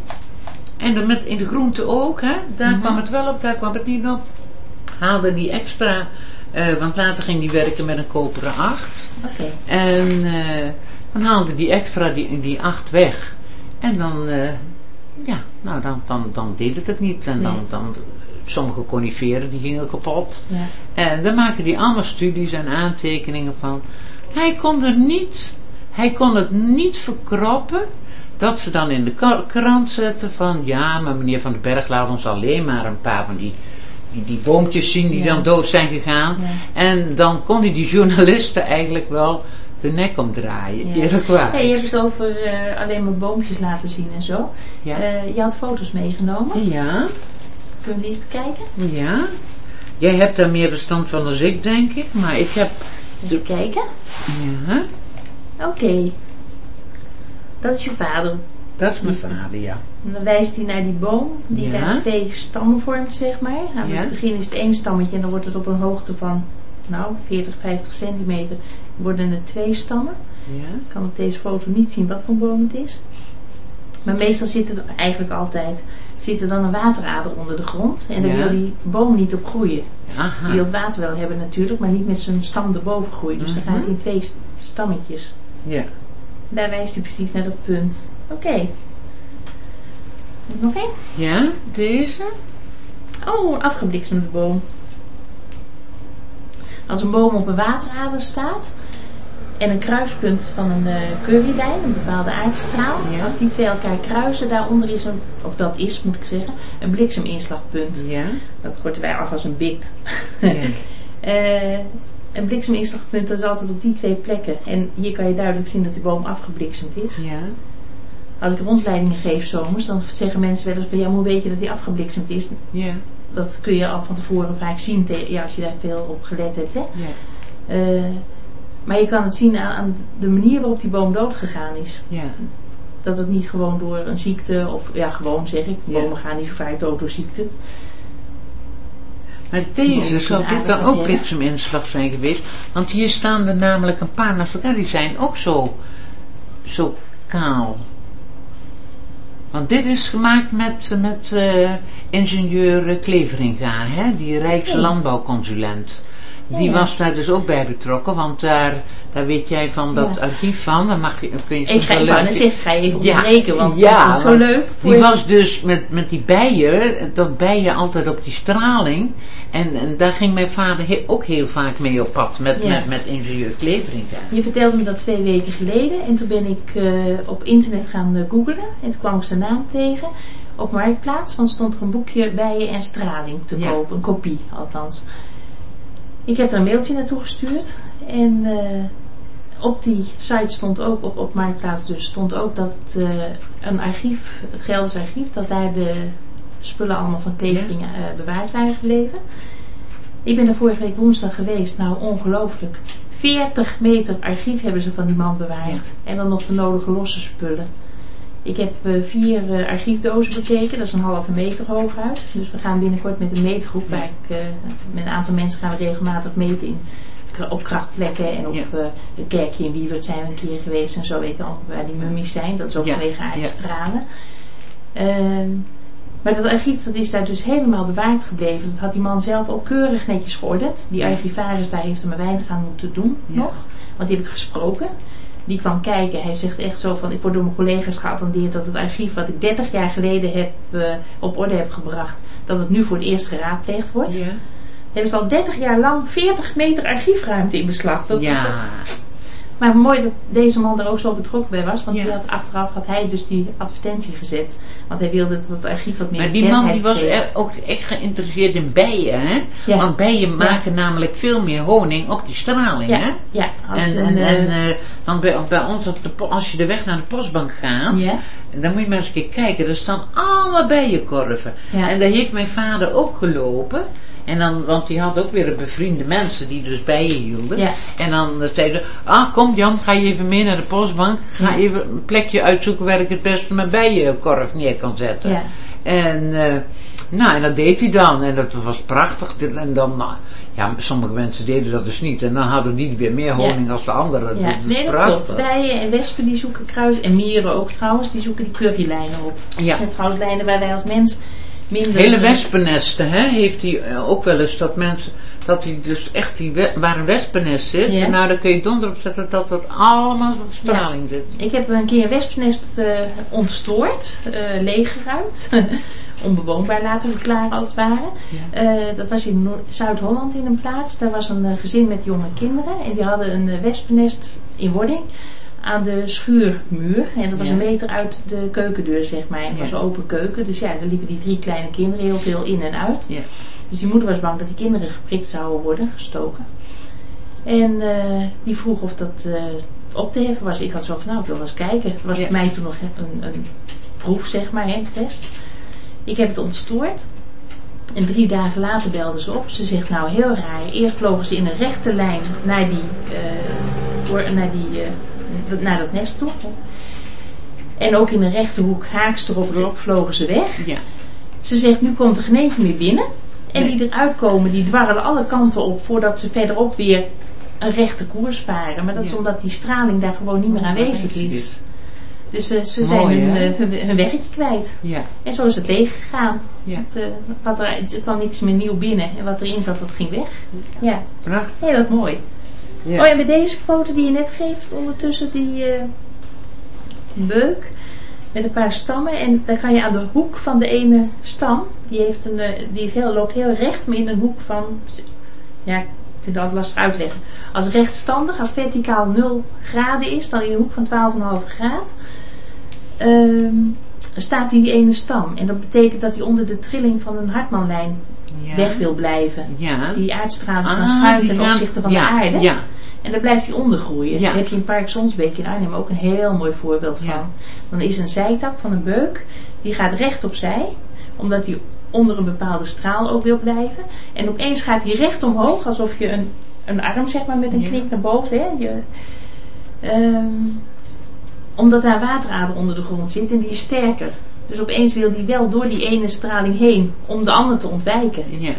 En dan met, in de groente ook, hè, daar Mhm. kwam het wel op, daar kwam het niet op. Haalde die extra, eh, want later ging hij werken met een koperen acht. Oké. En eh, dan haalde die extra die, die acht weg. En dan, eh, ja, nou dan, dan, dan deed het het niet. En dan, Nee. dan, sommige coniferen die gingen kapot. Ja. En dan maakte hij allemaal studies en aantekeningen van. Hij kon er niet, hij kon het niet verkroppen dat ze dan in de krant zetten van ja, maar meneer Van den Berg laat ons alleen maar een paar van die, die, die boompjes zien die Ja. dan dood zijn gegaan. Ja. En dan kon hij die journalisten eigenlijk wel de nek omdraaien, Ja. eerlijk waar. Je hebt het over eh, alleen maar boompjes laten zien en zo. Ja. Eh, je had foto's meegenomen. ja, Kunnen we die eens bekijken? ja. Jij hebt daar meer verstand van dan ik, denk ik. Maar ik heb, Even kijken. ja, Oké. Dat is je vader. Dat is mijn vader, ja. En dan wijst hij naar die boom, die Ja. daar twee stammen vormt, zeg maar. In Ja. het begin is het één stammetje en dan wordt het op een hoogte van, nou, 40, 50 centimeter, worden het twee stammen. Ja, Ik kan op deze foto niet zien wat voor boom het is. Maar meestal zit er, eigenlijk altijd, zit er dan een waterader onder de grond. En daar Ja. wil die boom niet op groeien. aha. Die wil het water wel hebben natuurlijk, maar niet met zijn stam erboven groeien. Dus dan Mhm. gaat hij in twee st- stammetjes. Ja. Daar wijst hij precies naar dat punt. Oké. Nog één? Ja, deze? Oh, een afgebliksemde boom. Als een boom op een waterader staat en een kruispunt van een eh currylijn, een bepaalde aardstraal, Ja. als die twee elkaar kruisen, daaronder is een, of dat is moet ik zeggen, een blikseminslagpunt. Ja. Dat korten wij af als een bip. ja. Eh, een blikseminslagpunt dat is altijd op die twee plekken. En hier kan je duidelijk zien dat die boom afgebliksemd is. Ja. Als ik rondleidingen geef zomers, dan zeggen mensen wel eens van ja, hoe weet je dat die afgebliksemd is? Ja. Dat kun je al van tevoren vaak zien ja, als je daar veel op gelet hebt. Hè? Ja. Eh, maar je kan het zien aan, aan de manier waarop die boom doodgegaan is. Ja. Dat het niet gewoon door een ziekte, of ja, gewoon zeg ik, bomen gaan niet zo vaak dood door ziekte. Maar deze zou dit dan ook blikseminslag zijn geweest. Want hier staan er namelijk een paar naast elkaar. Die zijn ook zo, zo kaal. Want dit is gemaakt met, met eh, ingenieur Kleveringa, hè? die Rijkslandbouwconsulent. Die Ja. was daar dus ook bij betrokken, want daar, daar weet jij van dat Ja. archief van. Dan mag je, kun je Ik ga, je even Ja, onderbreken, want ja, dat is zo leuk. Die je. was dus met, met die bijen, dat bijen altijd op die straling. En, en daar ging mijn vader he- ook heel vaak mee op pad met, met, met ingenieur Kleveringa. Je vertelde me dat twee weken geleden en toen ben ik eh, op internet gaan eh, googlen en toen kwam ik zijn naam tegen. Op Marktplaats, want stond er een boekje Bijen en Straling te kopen, een kopie althans. Ik heb er een mailtje naartoe gestuurd en eh, op die site stond ook, op, op Marktplaats dus, stond ook dat het, eh, een archief, het Gelders archief, dat daar de spullen allemaal van Klevering eh, bewaard waren gebleven. Ik ben er vorige week woensdag geweest, nou ongelooflijk. 40 meter archief hebben ze van die man bewaard. En dan nog de nodige losse spullen. Ik heb eh, vier eh, archiefdozen bekeken, dat is een halve meter hooguit. Dus we gaan binnenkort met een meetgroep, waar ik eh, met een aantal mensen gaan we regelmatig meten in, op krachtplekken en op Ja. het kerkje in Wiewert zijn we een keer geweest en zo weet je al waar die mummies zijn. Dat is ook Ja. vanwege Ja. aardstralen. Ehm, maar dat archief dat is daar dus helemaal bewaard gebleven. Dat had die man zelf ook keurig netjes geordend. Die archivaris daar heeft er maar weinig aan moeten doen nog. Want die heb ik gesproken. Die kwam kijken. Hij zegt echt zo van, ik word door mijn collega's geattendeerd dat het archief wat ik 30 jaar geleden heb, eh, op orde heb gebracht, dat het nu voor het eerst geraadpleegd wordt. Ja. Hebben ze al 30 jaar lang 40 meter archiefruimte in beslag. Dat is ja. toch- maar mooi dat deze man er ook zo betrokken bij was. Want Ja. die had, achteraf had hij dus die advertentie gezet. Want hij wilde dat het archief wat meer Maar die man die was er ook echt geïnteresseerd in bijen, hè? Ja. Want bijen maken namelijk veel meer honing op die straling, hè? Ja. Als En, en, eh, en eh, want bij, bij ons, op de, als je de weg naar de postbank gaat, ja, dan moet je maar eens een keer kijken. Er staan allemaal bijenkorven. Ja. En daar heeft mijn vader ook gelopen. En dan, want die had ook weer bevriende mensen die dus bijen hielden. Ja. En dan eh, zeiden ze, ah kom Jan, ga je even mee naar de postbank. Ga even een plekje uitzoeken waar ik het beste mijn bijenkorf neer kan zetten. ja. En, eh, nou, en dat deed hij dan. En dat was prachtig. En dan, nou, ja, sommige mensen deden dat dus niet. En dan hadden die weer meer honing als de anderen. ja. Dat Nee, dat klopt. Bijen en wespen die zoeken kruis. En mieren ook trouwens. Die zoeken die currylijnen op. Ja. Dat zijn trouwens lijnen waar wij als mens minder... Hele wespennesten, hè, heeft hij eh, ook wel eens dat mensen, dat hij dus echt die, we- waar een wespennest zit, Ja. nou dan kun je donder op zetten dat dat allemaal straling zit. Ik heb een keer een wespennest eh, ontstoord, eh, leeggeruimd, onbewoonbaar laten verklaren als het ware. Ja. Eh, dat was in Zuid-Holland in een plaats. Daar was een eh, gezin met jonge kinderen en die hadden een eh, wespennest in wording aan de schuurmuur. En dat was Ja. een meter uit de keukendeur, zeg maar. En het Ja. was een open keuken, dus ja, daar liepen die drie kleine kinderen heel veel in en uit. Ja. Dus die moeder was bang dat die kinderen geprikt zouden worden, gestoken. En eh, die vroeg of dat eh, op te heffen was. Ik had zo van, nou, ik wil wel eens kijken. Het was voor mij toen nog een, een proef, zeg maar, hè, een test. Ik heb het ontstoord. En drie dagen later belden ze op. Ze zegt, nou, heel raar. Eerst vlogen ze in een rechte lijn naar, die, eh, naar, die, naar dat nest toe. En ook in een rechte hoek, haaks erop, erop vlogen ze weg. Ja. Ze zegt, nu komt er geen meer binnen. En Nee. die eruit komen, die dwarrelen alle kanten op voordat ze verderop weer een rechte koers varen. Maar dat is omdat die straling daar gewoon niet meer aanwezig is. Dus eh, ze zijn hun, eh, hun, hun werkje kwijt. Ja. En zo is het leeg gegaan. Ja. Het, eh, wat er, er kwam niks meer nieuw binnen. En wat erin zat, dat ging weg. Ja, Prachtig. heel dat mooi. Ja. Oh, en met deze foto die je net geeft, ondertussen die eh, beuk met een paar stammen. En daar kan je aan de hoek van de ene stam, die, heeft een, eh, die is heel, loopt heel recht, maar in een hoek van, ja, ik vind het altijd lastig uitleggen. Als rechtstandig, als verticaal 0 graden is, dan in een hoek van 12,5 graad, ehm, staat die ene stam. En dat betekent dat hij onder de trilling van een hartmanlijn Ja. weg wil blijven. Ja. Die aardstralen gaan Ah, schuiven die ten gaan- opzichte van de aarde. Ja. En daar blijft hij ondergroeien. Daar heb je in Park Zonsbeek in Arnhem ook een heel mooi voorbeeld van. Dan is een zijtak van een beuk, die gaat recht opzij, omdat hij onder een bepaalde straal ook wil blijven. En opeens gaat hij recht omhoog, alsof je een, een arm zeg maar met een knik naar boven. Hè, je, ehm, omdat daar waterader onder de grond zit en die is sterker. Dus opeens wil hij wel door die ene straling heen om de ander te ontwijken. Ja.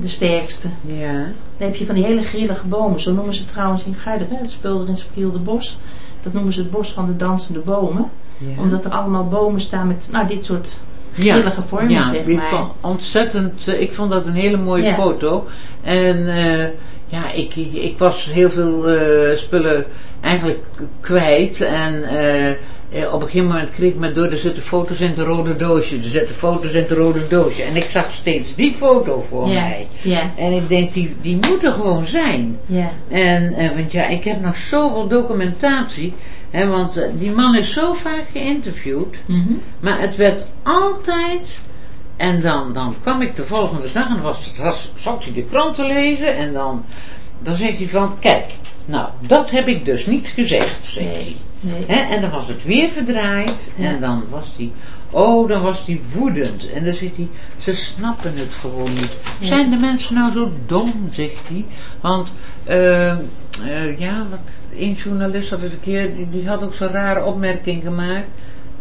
De sterkste. Ja. Dan heb je van die hele grillige bomen. Zo noemen ze het trouwens in Garderen. Het spulder in Sprielde Bos. dat noemen ze het bos van de dansende bomen. Ja. Omdat er allemaal bomen staan met nou, dit soort Ja, grillige vormen, ja, zeg ik maar. vond ontzettend, eh, ik vond dat een hele mooie Ja. foto. En eh, ja, ik, ik, ik was heel veel eh, spullen eigenlijk kwijt. En eh, op een gegeven moment kreeg ik me door, er zitten foto's in het rode doosje. Er zitten foto's in het rode doosje. En ik zag steeds die foto voor mij. ja, En ik denk, die, die moet er gewoon zijn. ja, En, eh, want ja, ik heb nog zoveel documentatie. Hè, want eh, die man is zo vaak geïnterviewd. mhm, Maar het werd altijd. En dan, dan kwam ik de volgende dag en dan was, het- was, zat hij de krant te lezen. En dan, dan zegt hij van: Kijk, nou, dat heb ik dus niet gezegd, zegt hij. nee, en dan was het weer verdraaid. Ja. En dan was hij. Oh, dan was hij woedend. En dan zegt hij: Ze snappen het gewoon niet. Ja. Zijn de mensen nou zo dom, zegt hij. Want, eh, eh, ja, wat, één journalist had het een keer. Die, die had ook zo'n rare opmerking gemaakt.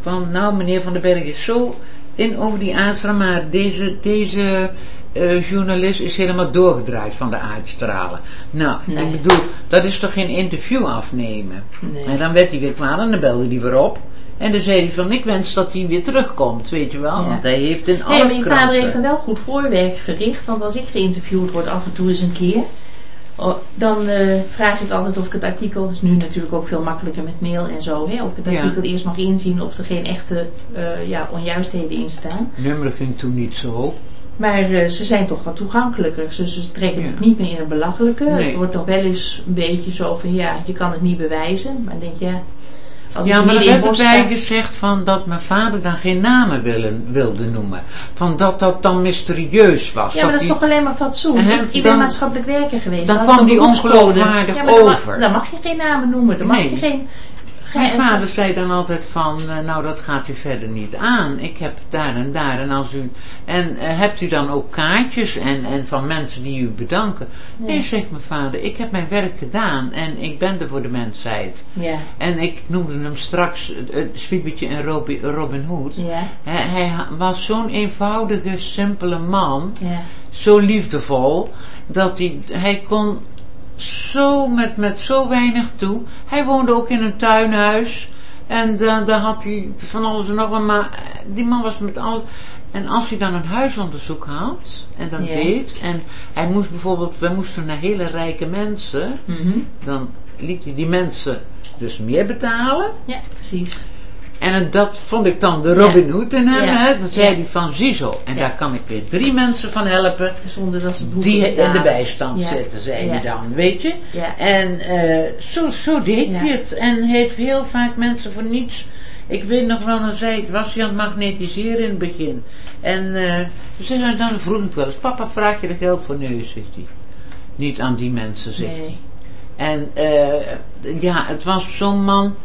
Van, nou, meneer Van den Berg is zo in over die aardstralen. Maar deze, deze eh, journalist is helemaal doorgedraaid van de aardstralen. Nou, Nee. ik bedoel, dat is toch geen interview afnemen? nee. En dan werd hij weer kwaad en dan belde hij weer op. En dan zei hij van, ik wens dat hij weer terugkomt, weet je wel. Ja. Want hij heeft in alle Nee, maar je vader heeft dan wel goed voorwerk verricht. Want als ik geïnterviewd word af en toe eens een keer. oh, Dan eh, vraag ik altijd of ik het artikel, dat is nu natuurlijk ook veel makkelijker met mail en zo, hè, of ik het Ja. artikel eerst mag inzien of er geen echte eh, ja, onjuistheden in staan. Nummer ging toen niet zo. Maar eh, ze zijn toch wat toegankelijker. Ze, ze trekken Ja. het niet meer in een belachelijke. Nee. Het wordt nog wel eens een beetje zo van ja, je kan het niet bewijzen. Maar dan denk je, ja, als ja, maar er in werd erbij gezegd van dat mijn vader dan geen namen willen, wilde noemen. Van dat dat dan mysterieus was. Ja, maar dat is die- toch alleen maar fatsoen. En Ik, ben dan- maatschappelijk werker geweest. dan kwam die ongeloofwaardig ja, dan over. Dan mag je geen namen noemen. Dan mag je geen... Mijn vader zei dan altijd van, eh, nou dat gaat u verder niet aan. Ik heb daar en daar en als u... En eh, hebt u dan ook kaartjes en, en van mensen die u bedanken? Nee, Nee. zegt mijn vader, ik heb mijn werk gedaan en ik ben er voor de mensheid. Ja, En ik noemde hem straks uh, Swiebetje en Robi- Robin Hood. ja, Hij, was zo'n eenvoudige, simpele man, ja. zo liefdevol, dat hij, hij kon zo met, met zo weinig toe. Hij woonde ook in een tuinhuis en da- daar had hij van alles en nog wat, maar die man was met al. En als hij dan een huisonderzoek had en dat deed, en hij moest bijvoorbeeld, wij moesten naar hele rijke mensen, Mhm. dan liet hij die mensen dus meer betalen. Ja, precies. En dat vond ik dan de Robin Hood in hem. Ja. Hè? Dan zei hij van, ziezo. En daar kan ik weer drie mensen van helpen. Zonder dat ze Die in de bijstand zitten, zei hij dan. Weet je? Ja, En eh, zo, zo deed hij het. En heeft heel vaak mensen voor niets... Ik weet nog wel, dan zei het, was hij aan het magnetiseren in het begin. En hij- dan vroeg ik wel eens, papa vraag je er geld voor? Nee, zegt hij. Niet aan die mensen, zegt hij. nee. En eh, ja, het was zo'n man.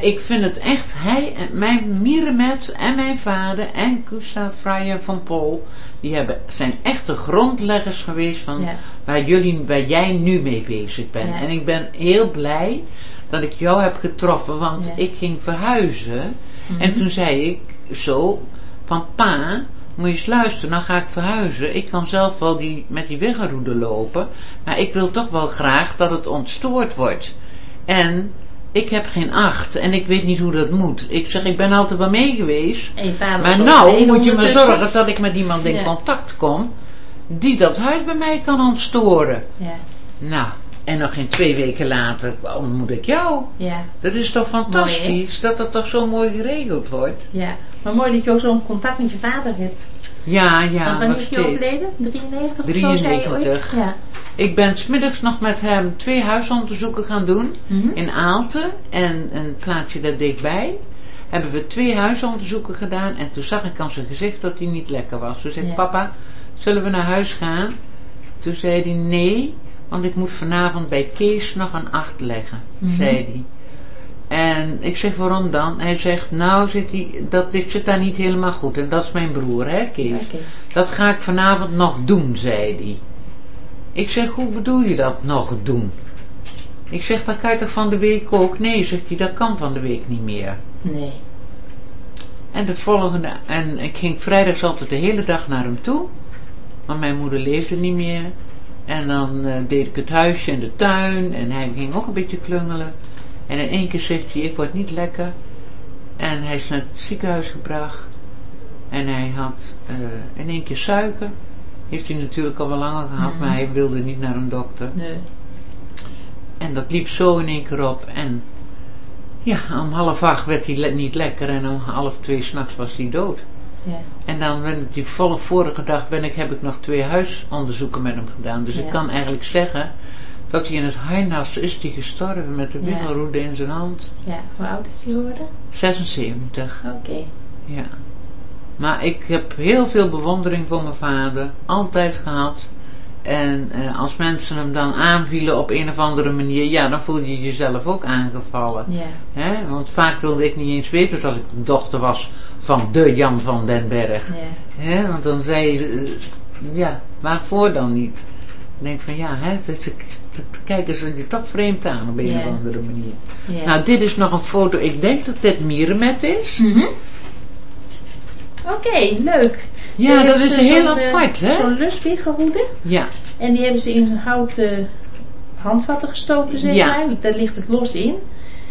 Ik vind het echt, hij, en mijn Miremet en mijn vader en Gustav Freyer van Pol, die hebben, zijn echte grondleggers geweest van Ja. waar, jullie, waar jij nu mee bezig bent. Ja. En ik ben heel blij dat ik jou heb getroffen, want Ja. ik ging verhuizen. En Mhm. toen zei ik zo van pa, moet je eens luisteren, nou ga ik verhuizen. Ik kan zelf wel die, met die weggeroede lopen, maar ik wil toch wel graag dat het ontstoord wordt. En ik heb geen acht en ik weet niet hoe dat moet. Ik zeg, ik ben altijd wel mee geweest. Maar nou moet je me zorgen dat ik met iemand in Ja. contact kom die dat huis bij mij kan ontstoren. Ja, Nou, en nog geen twee weken later ontmoet ik jou. ja, Dat is toch fantastisch dat dat toch zo mooi geregeld wordt. ja. Maar mooi dat je ook zo'n contact met je vader hebt. Ja, ja, Want wanneer is steeds. overleden? 93 of zo, zei je ooit? 93. Ja. Ik ben smiddags nog met hem twee huisonderzoeken gaan doen. Mhm. In Aalten en een plaatsje daar dichtbij. Hebben we twee huisonderzoeken gedaan. En toen zag ik aan zijn gezicht dat hij niet lekker was. Toen zei ik, Ja. papa, zullen we naar huis gaan? Toen zei hij, nee, want ik moet vanavond bij Kees nog een acht leggen, Mhm. zei hij. En ik zeg, waarom dan? Hij zegt, nou, zit hij, dat, ik zit daar niet helemaal goed. En dat is mijn broer, hè, Kees? Dat ga ik vanavond nog doen, zei hij. Ik zeg, hoe bedoel je dat nog doen? Ik zeg, dat kan je toch van de week ook? Nee, zegt hij, dat kan van de week niet meer. Nee. En de volgende, en ik ging vrijdags altijd de hele dag naar hem toe. Want mijn moeder leefde niet meer. En dan eh, deed ik het huisje en de tuin. En hij ging ook een beetje klungelen. En in één keer zegt hij, ik word niet lekker. En hij is naar het ziekenhuis gebracht. En hij had eh, in één keer suiker. Heeft hij natuurlijk al wel langer gehad, maar hij wilde niet naar een dokter. Nee. En dat liep zo in één keer op. En ja, om half acht werd hij le- niet lekker en om half twee s'nachts was hij dood. Ja. En dan ben ik die volle vorige dag ben ik, heb ik nog twee huisonderzoeken met hem gedaan. Dus Ja. ik kan eigenlijk zeggen dat hij in het harnas is die gestorven met de wiegelroede in zijn hand. ja. Hoe oud is hij geworden? 76, Oké. ja. Maar ik heb heel veel bewondering voor mijn vader. Altijd gehad. En eh, als mensen hem dan aanvielen op een of andere manier, ja, dan voel je jezelf ook aangevallen. Ja. Hè? Want vaak wilde ik niet eens weten dat ik de dochter was van de Jan van den Berg. Ja. Hè? Want dan zei je, eh, ja, waarvoor dan niet? Ik denk van ja, hè, dus ik, kijken ze je toch vreemd aan op een of andere manier. Nou, dit is nog een foto, ik denk dat dit Mierenmet is. Mhm. Oké, leuk. Ja, dat is heel eh, apart, hè? Zo'n lustwiegelroede. Ja, En die hebben ze in zijn houten handvatten gestoken, zeg Ja. maar. Daar ligt het los in.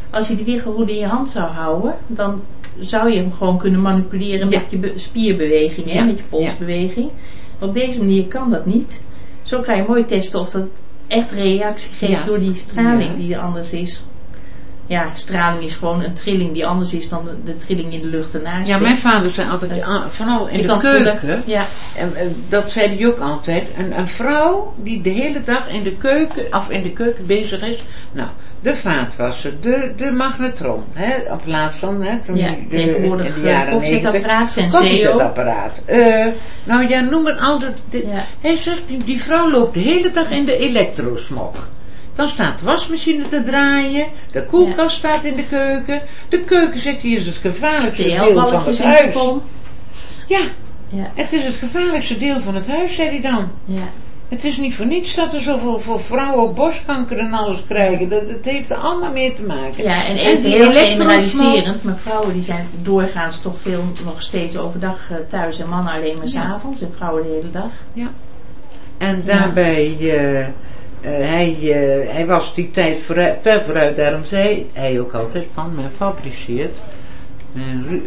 Als je die wiegelroede in je hand zou houden, dan zou je hem gewoon kunnen manipuleren Ja. met je be- spierbeweging, hè, Ja. met je polsbeweging. Op deze manier kan dat niet. Zo kan je mooi testen of dat echt reactie geeft Ja. door die straling die er anders is. Ja, straling is gewoon een trilling die anders is dan de, de trilling in de lucht ernaast. ja mijn vader zei altijd, Dat- ah, vooral in de keuken. Ja, En, en dat zei hij ook altijd. Een, een vrouw die de hele dag in de keuken, of in de keuken bezig is. Nou, de vaatwasser, de, de magnetron. Hè, op laatst dan, hè, toen ja de, tegenwoordig in de eh, jaren koffiezetapparaat. Koffiezetapparaat. Eh, nou ja, noem het altijd. dit- Ja. Hij zegt, die, die vrouw loopt de hele dag in de elektrosmog. Dan staat de wasmachine te draaien, de koelkast staat in de keuken. De keuken, zegt hij, is het gevaarlijkste deel van het de huis. Ja, Ja, het is het gevaarlijkste deel van het huis, zei hij dan. ja. Het is niet voor niets dat er zoveel voor vrouwen borstkanker en alles krijgen. Dat, het heeft er allemaal mee te maken. ja, en En even die heel generaliserend, maar vrouwen die zijn doorgaans toch veel nog steeds overdag eh, thuis en mannen alleen maar Ja. s'avonds en vrouwen de hele dag. En daarbij, eh, eh, hij, eh, hij was die tijd vooruit, ver vooruit, daarom zei hij ook altijd van, men fabriceert, men,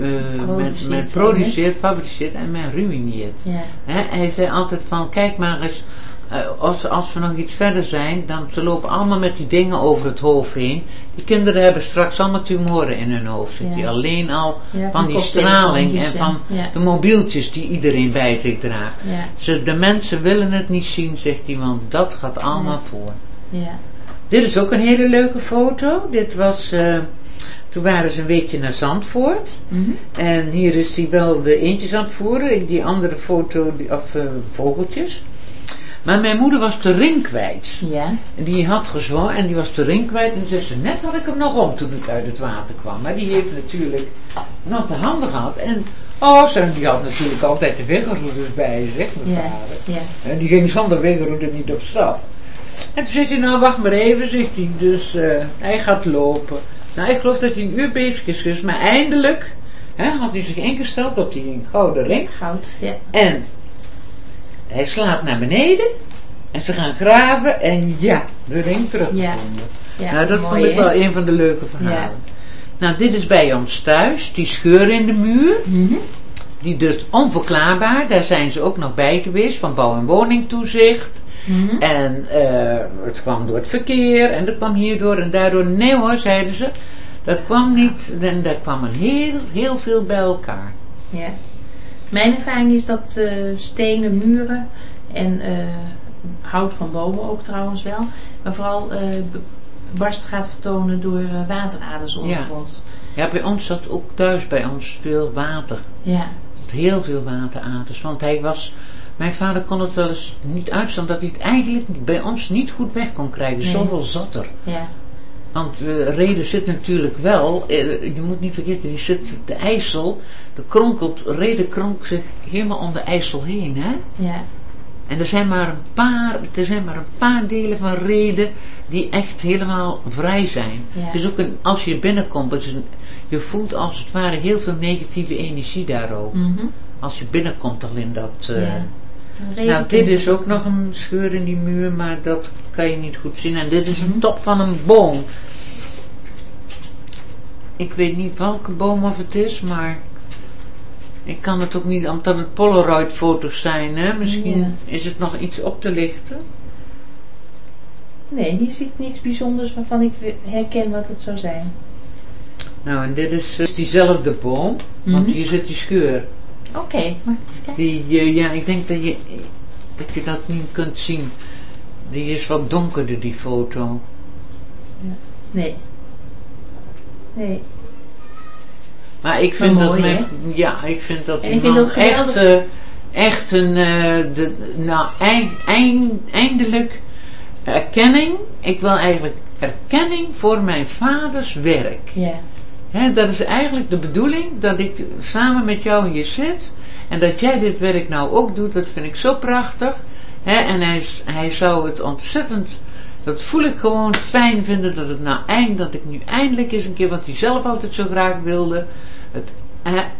men, Produceert, men fabriceert en men ruïneert. Ja, Hè, hij zei altijd van, kijk maar eens, als, als we nog iets verder zijn, dan ze lopen allemaal met die dingen over het hoofd heen. Die kinderen hebben straks allemaal tumoren in hun hoofd. Ja. hij. Alleen al Ja, van die straling en van ja. de mobieltjes die iedereen bij zich draagt. Ze, de mensen willen het niet zien, zegt hij, want dat gaat allemaal voor. ja. Dit is ook een hele leuke foto. Dit was, eh, toen waren ze een weekje naar Zandvoort. Mhm. En hier is hij wel de eentjes aan het voeren. Die andere foto, die, of eh, vogeltjes. Maar mijn moeder was de ring kwijt. Ja, En die had gezwommen en die was de ring kwijt. En zei ze, net had ik hem nog om toen ik uit het water kwam. Maar die heeft natuurlijk natte handen gehad. En oh, ze, die had natuurlijk altijd de wiggelroeders bij zich, mijn ja, vader. ja. En die ging zonder wiggelroeder niet op stap. En toen zegt hij, nou wacht maar even, zegt hij. Dus eh, hij gaat lopen. Nou, ik geloof dat hij een uur bezig is geweest. Maar eindelijk hè, had hij zich ingesteld op die gouden ring. Goud, ja. En hij slaat naar beneden. En ze gaan graven. En ja, de ring teruggevonden. ja nou, dat mooi, vond ik wel een van de leuke verhalen. Ja. Nou, dit is bij ons thuis. Die scheur in de muur. Mhm. Die dus onverklaarbaar. Daar zijn ze ook nog bij geweest. Van bouw- en woningtoezicht. Mhm. En eh, het kwam door het verkeer en dat kwam hierdoor en daardoor. Nee hoor, zeiden ze. Dat kwam niet. En daar kwam een heel, heel veel bij elkaar. Ja. Mijn ervaring is dat eh, stenen muren en eh, hout van bomen ook trouwens wel, maar vooral eh, b- barst gaat vertonen door eh, wateraders ondergronds. Ja, bij ons zat ook thuis bij ons veel water. Ja. Heel veel wateraders. Want hij was. Mijn vader kon het wel eens niet uitstaan dat hij het eigenlijk bij ons niet goed weg kon krijgen. Nee. Zoveel zat er. ja, Want de reden zit natuurlijk wel, eh, je moet niet vergeten, die zit de IJssel, de kronkelt, reden kronkelt zich helemaal om de IJssel heen. Hè? ja, En er zijn maar een paar, er zijn maar een paar delen van reden die echt helemaal vrij zijn. Ja. Dus ook een, als je binnenkomt, het is een, je voelt als het ware heel veel negatieve energie daar ook. Mhm. Als je binnenkomt al in dat... eh, ja. Nou, dit is ook nog een scheur in die muur, maar dat kan je niet goed zien. En dit is Mhm. een top van een boom. ik weet niet welke boom of het is, maar ik kan het ook niet, omdat het Polaroid foto's zijn, hè? Misschien Ja. is het nog iets op te lichten. Nee, hier zie ik niets bijzonders waarvan ik herken wat het zou zijn. Nou, en dit is, is diezelfde boom, want Mhm. hier zit die scheur. Oké, mag ik eens kijken? Die, eh, ja, ik denk dat je, dat je dat niet kunt zien. Die is wat donkerder, die foto. Nee. Nee. Maar ik Maar vind dat met, ja, ik vind dat En die ik vind ook echt, eh, echt een, eh, de, nou, eind- eindelijk erkenning. Ik wil eigenlijk erkenning voor mijn vaders werk. Ja. Hè, dat is eigenlijk de bedoeling dat ik samen met jou hier zit en dat jij dit werk nou ook doet, dat vind ik zo prachtig. Hè, en hij, hij zou het ontzettend, dat voel ik gewoon fijn vinden dat het nou eind, dat ik nu eindelijk eens een keer, wat hij zelf altijd zo graag wilde, het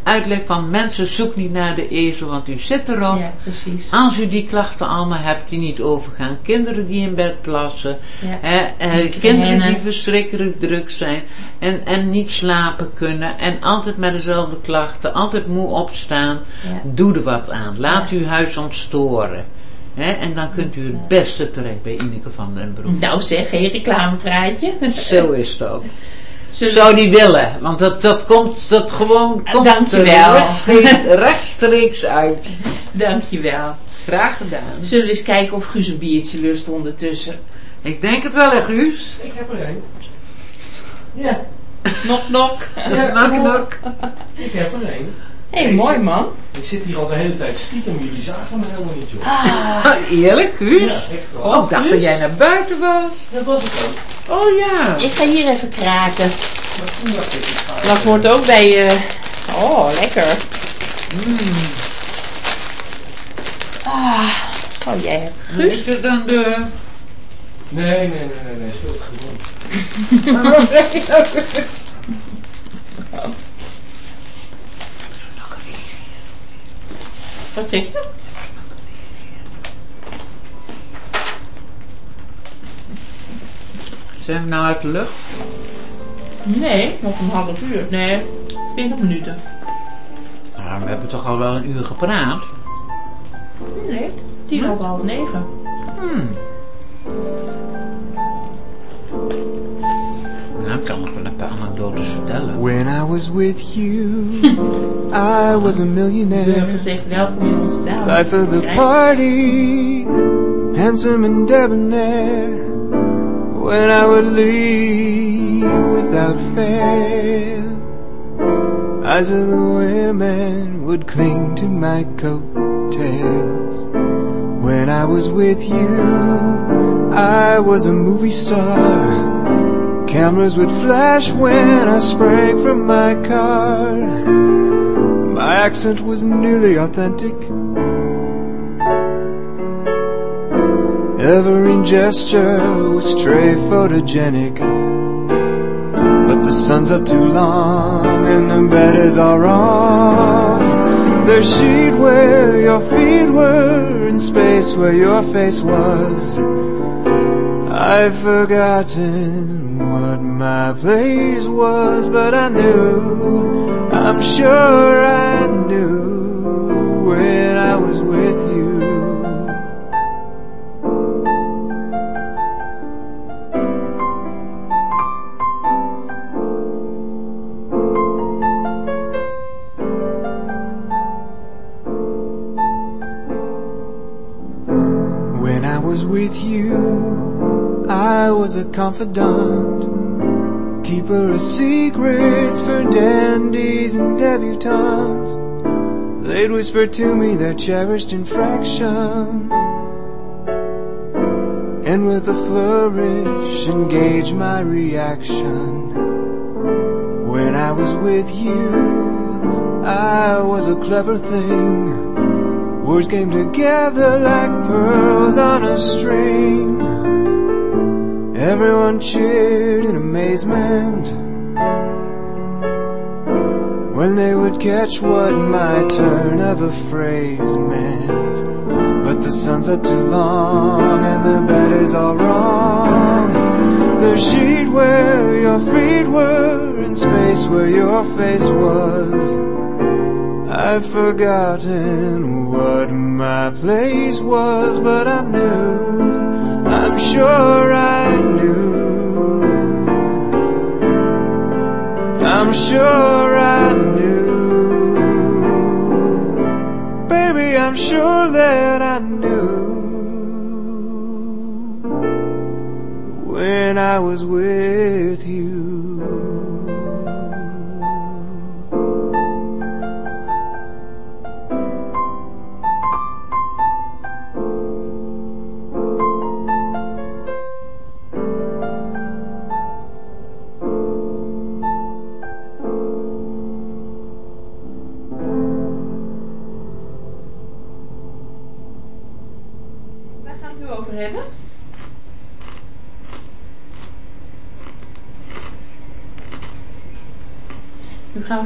uitleg van mensen zoek niet naar de ezel, want u zit erop. Ja, precies. Als u die klachten allemaal hebt die niet overgaan, kinderen die in bed plassen, Ja. eh, kinderen die verschrikkelijk druk zijn en, en niet slapen kunnen en altijd met dezelfde klachten, altijd moe opstaan, Ja. doe er wat aan. Laat uw huis ontstoren. En dan kunt u het beste terecht bij Ineke van den Broek. Nou zeg, geen reclamepraatje. Zo is dat. Zullen Zou die willen, want dat, dat komt, dat gewoon komt Dankjewel. er rechtstreeks, rechtstreeks uit. Dankjewel. Graag gedaan. Zullen we eens kijken of Guus een biertje lust ondertussen? Ik denk het wel, hè, Guus? Ik heb er een. Ja, Nok, nok. Ja, op. knock. ik heb er een. Hé, hey, mooi man. Ik zit hier al de hele tijd stiekem, jullie zagen me helemaal niet, joh. Ah, Eerlijk, Guus? Ja, echt wel. Oh, ik dacht dat jij naar buiten was. Dat was het ook. Oh ja. ik ga hier even kraken. Ik, ik Dat hoort ook bij... eh Oh, lekker. Ah, oh, jij hebt Guus. Is het dan de... Nee, nee, nee, nee, nee, speelt gewoon. Wat zeg je? Zijn we nou uit de lucht? Nee, nog een half uur. Nee, 20 minuten. Nou, we hebben toch al wel een uur gepraat. Nee, tien over half negen. Hmm. Nou, ik kan nog wel een paar anekdotes vertellen. When I was with you, I was a millionaire. Burger zegt welkom in ons tuin. Life of the party, handsome and debonair. When I would leave without fail, eyes of the women would cling to my coattails. When I was with you, I was a movie star. Cameras would flash when I sprang from my car. My accent was nearly authentic. Every gesture was stray photogenic. But the sun's up too long and the bed is all wrong. There's sheet where your feet were and space where your face was. I've forgotten what my place was, but I knew, I'm sure I knew when I was with you. When I was with you, I was a confidant, debutantes. They'd whisper to me their cherished infraction, and with a flourish engage my reaction. When I was with you, I was a clever thing. Words came together like pearls on a string. Everyone cheered in amazement when they would catch what my turn of a phrase meant. But the sun's up too long and the bed is all wrong. the sheet where your feet were, in space where your face was. I've forgotten what my place was, but I knew, I'm sure I knew. I'm sure I knew. Baby, I'm sure that I knew. When I was with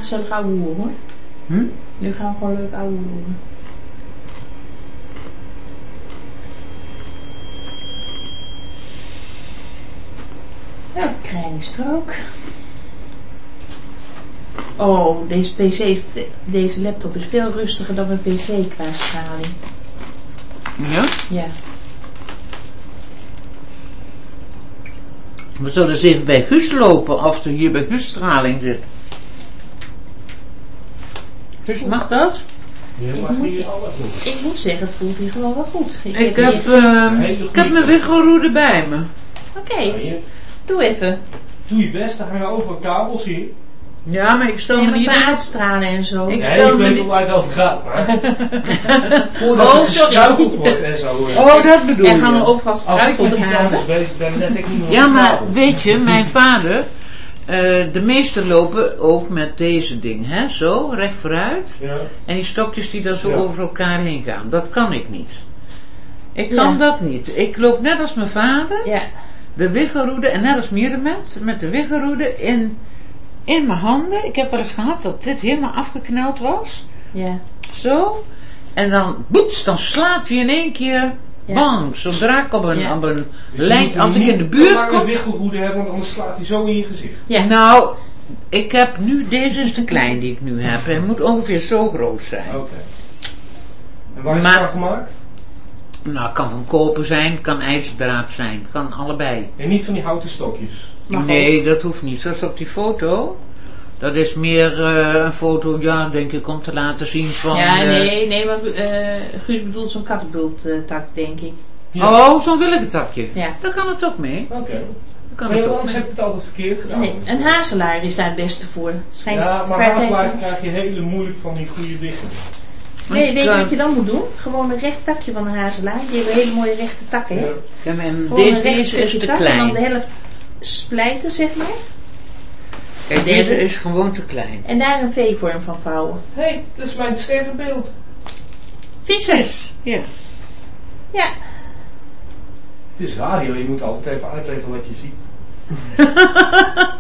Gezellig ouwe horen hoor. Hm? Nu gaan we gewoon leuk ouwe horen. Ja, krijgstrook. Oh, deze PC, deze laptop is veel rustiger dan mijn PC qua straling. Ja? Ja. We zullen eens even bij Guus lopen of er hier bij Guus straling zit. Mag dat? Je mag hier alles doen. Ik moet zeggen, het voelt hier gewoon wel goed. Ik heb, ehm, ik heb mijn goede- wiggelroede bij me. Oké, doe even. Doe je best, er hangen overal kabels hier. Ja, maar ik stel En me met niet mijn in. uitstralen en zo. Ik Nee, stel ik me weet niet- wel waar het over gaat, maar voordat Oh, sorry. gestruikeld wordt en zo. Oh, dat bedoel Er hangen je. overal Als ik met struikelden iets aan. anders bezig ben, let ik niet meer op Ja, maar weet je, mijn vader, eh, de meesten lopen ook met deze ding, hè, zo, recht vooruit. Ja. En die stokjes die dan zo Ja. over elkaar heen gaan. Dat kan ik niet. Ik kan Ja. dat niet. Ik loop net als mijn vader, Ja, de wiggelroede, en net als Mierenmet, met de wiggelroede in, in mijn handen. Ik heb wel eens gehad dat dit helemaal afgekneld was. ja. Zo. En dan, boets, dan slaat hij in één keer. Bang. Zodra ik op een, Ja. op een Dus je lijn, moet als ik in de buurt kom. wiggelroede hebben, want anders slaat hij zo in je gezicht. Ja. Nou, ik heb nu, deze is te klein die ik nu heb. Hij moet ongeveer zo groot zijn. Oké. En waar is Maar- het van gemaakt? Nou, het kan van koper zijn, het kan ijzerdraad zijn, het kan allebei. En niet van die houten stokjes. Nee, dat hoeft niet. Zoals op die foto. Dat is meer eh, een foto, ja, denk ik, om te laten zien van... Ja, eh, nee, nee, maar eh, Guus bedoelt zo'n kattenbulttak, denk ik. Ja. Oh, zo'n wilgentakje. Ja. Daar kan het ook mee. Oké. Daar kan Nee, het want ook anders mee. heb ik het altijd verkeerd gedaan. Nee, een hazelaar is daar het beste voor. Schijnt Ja, het maar tijd- krijg je hele moeilijk van die goede wiggen. Nee, weet je wat je dan moet doen? Gewoon een recht takje van een hazelaar. Die hebben hele mooie rechte takken? Ja. Ja, en een deze, is stukje te tak en dan de klein. helft splijten, zeg maar. Kijk, deze is gewoon te klein. En daar een V-vorm van vouwen. Hé, hey, dat is mijn sterrenbeeld. Vissen! Ja. Ja. Het is radio, je moet altijd even uitleggen wat je ziet.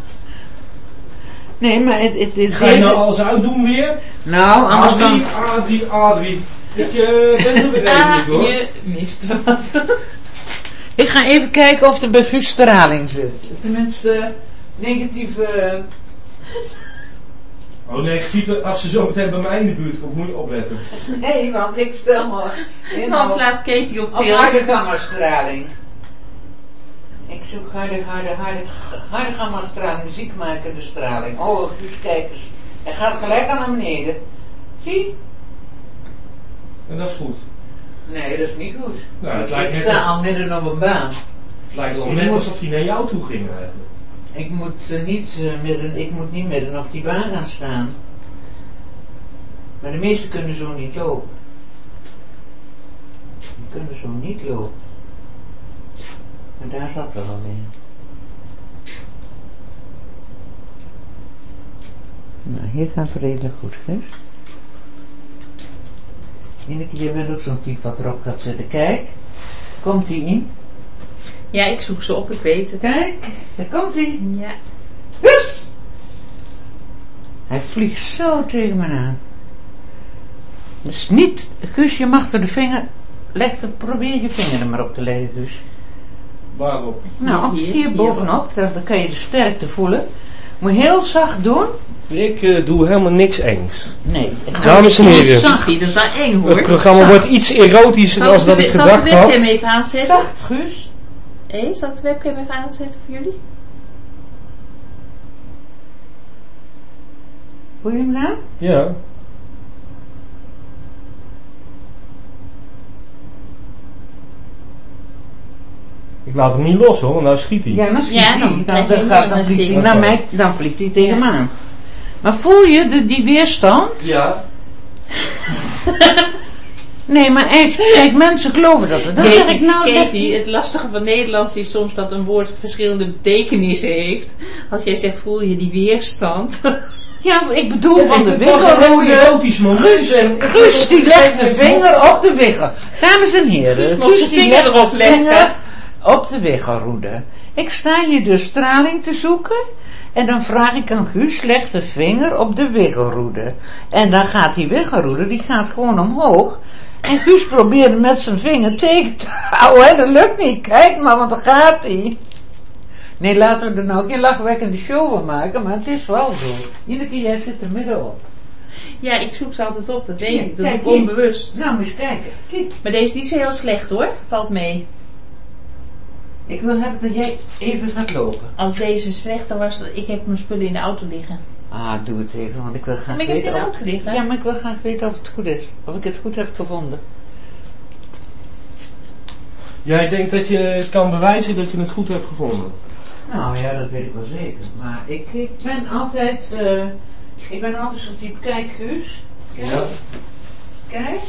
Nee, maar het, het, het- Ga je deze... nou alles uitdoen weer? Nou, anders dan... Adrie, Adrie. Ik eh, ben er weer even niet hoor. Ah, je mist wat. Ik ga even kijken of er bij Guus straling zit. Tenminste, negatieve... Oh negatief, als ze zo meteen bij mij in de buurt komt, moet je opletten. Nee, want ik stel me in Dan slaat Katie op op harde tilt. gammastraling. Ik zoek harde, harde, harde, harde gammastraling, ziekmakende straling. Oh, Guus, kijk eens. Hij gaat gelijk aan naar beneden. Zie? En dat is goed. Nee, dat is niet goed. Nou, het lijkt ik net sta als- al midden op een baan. Het lijkt wel net alsof hij naar jou toe ging eigenlijk. Ik moet, eh, niet, eh, midden, ik moet niet midden op die baan gaan staan. Maar de meesten kunnen zo niet lopen. Die kunnen zo niet lopen. Maar daar zat er al in. Nou, hier gaat het redelijk goed, Chris. Ineke, je bent ook zo'n type wat erop gaat zitten. Kijk, komt hij in? Ja, ik zoek ze op, ik weet het. Kijk, daar komt hij. Ja. Hij vliegt zo tegen me aan. Dus niet, Guus, je mag er de vinger, leg er, probeer je vinger er maar op te leggen, Guus. Waarop? Nou, op Hier, hier, bovenop, dan dan kan je de sterkte voelen. Moet je heel zacht doen. Ik eh, doe helemaal niks engs. Nee. Dames en heren. Zacht, dat is wel eng hoor. Het programma wordt iets erotischer dan ik dat ik zal ik de gedacht had. webcam even aanzetten? Zacht, Guus. Hé, zal ik de webcam even aanzetten voor jullie? Voel je hem gaan? Ja. Ik laat hem niet los hoor, want nou schiet hij. Ja, dan schiet Ja, hij. dan Dan, dan, dan vliegt hij naar mij, dan vliegt hij tegen me aan. Maar voel je de, die weerstand? Ja. Nee, maar echt. Kijk, mensen geloven dat. Dat zeg ik nou Katie, het lastige van Nederlands is soms dat een woord verschillende betekenissen heeft. Als jij zegt, voel je die weerstand? Ja, ik bedoel van de wiggelrode. Guus, en- Guus die legt de vinger op de wigger. Dames en heren, zijn Guus die vinger legt erop leggen. vinger op de wiggelroede. Ik sta hier dus straling te zoeken. En dan vraag ik aan Guus, leg de vinger op de wiggelroede. En dan gaat die wiggelroede, die gaat gewoon omhoog. En Guus probeerde met zijn vinger tegen te houden. hè. Dat lukt niet. Kijk maar, want dan gaat hij. Nee, laten we er nou geen lachwekkende show van maken, maar het is wel zo. Iedere keer jij zit er middenop. Ja, ik zoek ze altijd op, dat weet Ja, ik. Dat kijk doe ik onbewust. Nou, moet je kijken. Kijk, Maar deze is niet zo heel slecht hoor, valt mee. ik wil hebben dat jij even gaat lopen. Als deze slechter was, ik heb mijn spullen in de auto liggen. Ah, doe het even, want ik wil graag Maar ik heb het in weten of... liggen. Ja, maar ik wil graag weten of het goed is. Of ik het goed heb gevonden. Jij denkt dat je kan bewijzen dat je het goed hebt gevonden. Nou ja, dat weet ik wel zeker. Maar ik, ik ben altijd... eh, ik ben altijd zo'n type... Kijk, Guus. Kijk. Ja. Kijk.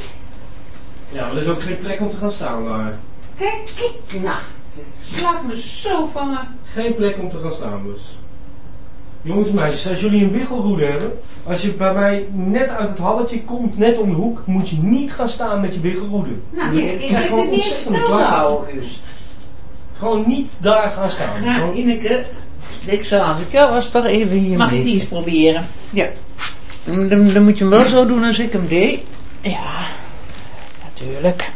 Ja, maar er is ook geen plek om te gaan staan daar. Kijk, kijk. Nou, het slaat me zo van me. Geen plek om te gaan staan dus. Jongens en meisjes, als jullie een wiggelroede hebben, als je bij mij net uit het halletje komt, net om de hoek, moet je niet gaan staan met je wiggelroede. Nou, ik, ik gewoon het niet houden, Guus. Gewoon niet daar gaan staan. Nou, Gewoon- Ineke, ik zou als ik jou was toch even hier Mag ik die eens proberen? Ja. Dan, dan, dan moet je hem wel zo doen als ik hem deed. Ja, natuurlijk.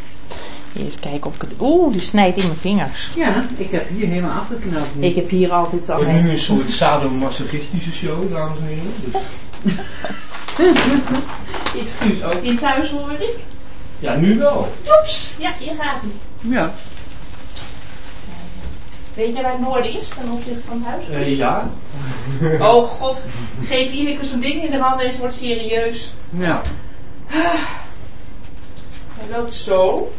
Eerst kijken of ik het... Oeh, die snijdt in mijn vingers. Ja, ik heb hier helemaal afgeknapt. Ik heb hier altijd al Het nu een soort sadomasochistische show, dames en heren. Dus, Is Guus ook in thuis hoor ik? ja, nu wel. Oeps, ja, hier gaat hij. Ja. Weet je waar het noorden is ten opzichte van het huis? Eh, ja. Oh god, geef Ineke zo'n ding in de handen en ze wordt serieus. Ja. Hij loopt zo.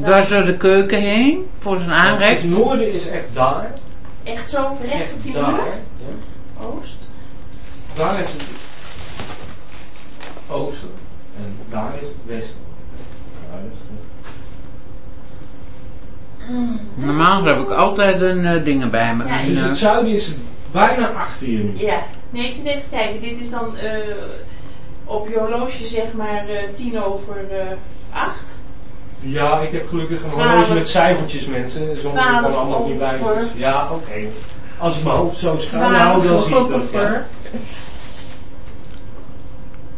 Daar zo de keuken heen, voor zijn aanrecht. Het noorden is echt daar. echt zo recht op die daar. muur. Ja. Oost. Daar is het oosten. En daar is het westen. Daar is het... Normaal heb ik altijd een eh, dingen bij me. Ja, Dus het zuiden is bijna achter je nu. Ja, nee, ik zit even te kijken. Dit is dan eh, op je horloge zeg maar eh, tien over eh, acht. Ja, ik heb gelukkig een horloge met cijfertjes, mensen. Zonder kan allemaal niet bij. Ja, oké. Als ik mijn hoofd zo schuin hou, dan zie ik dat. Ja.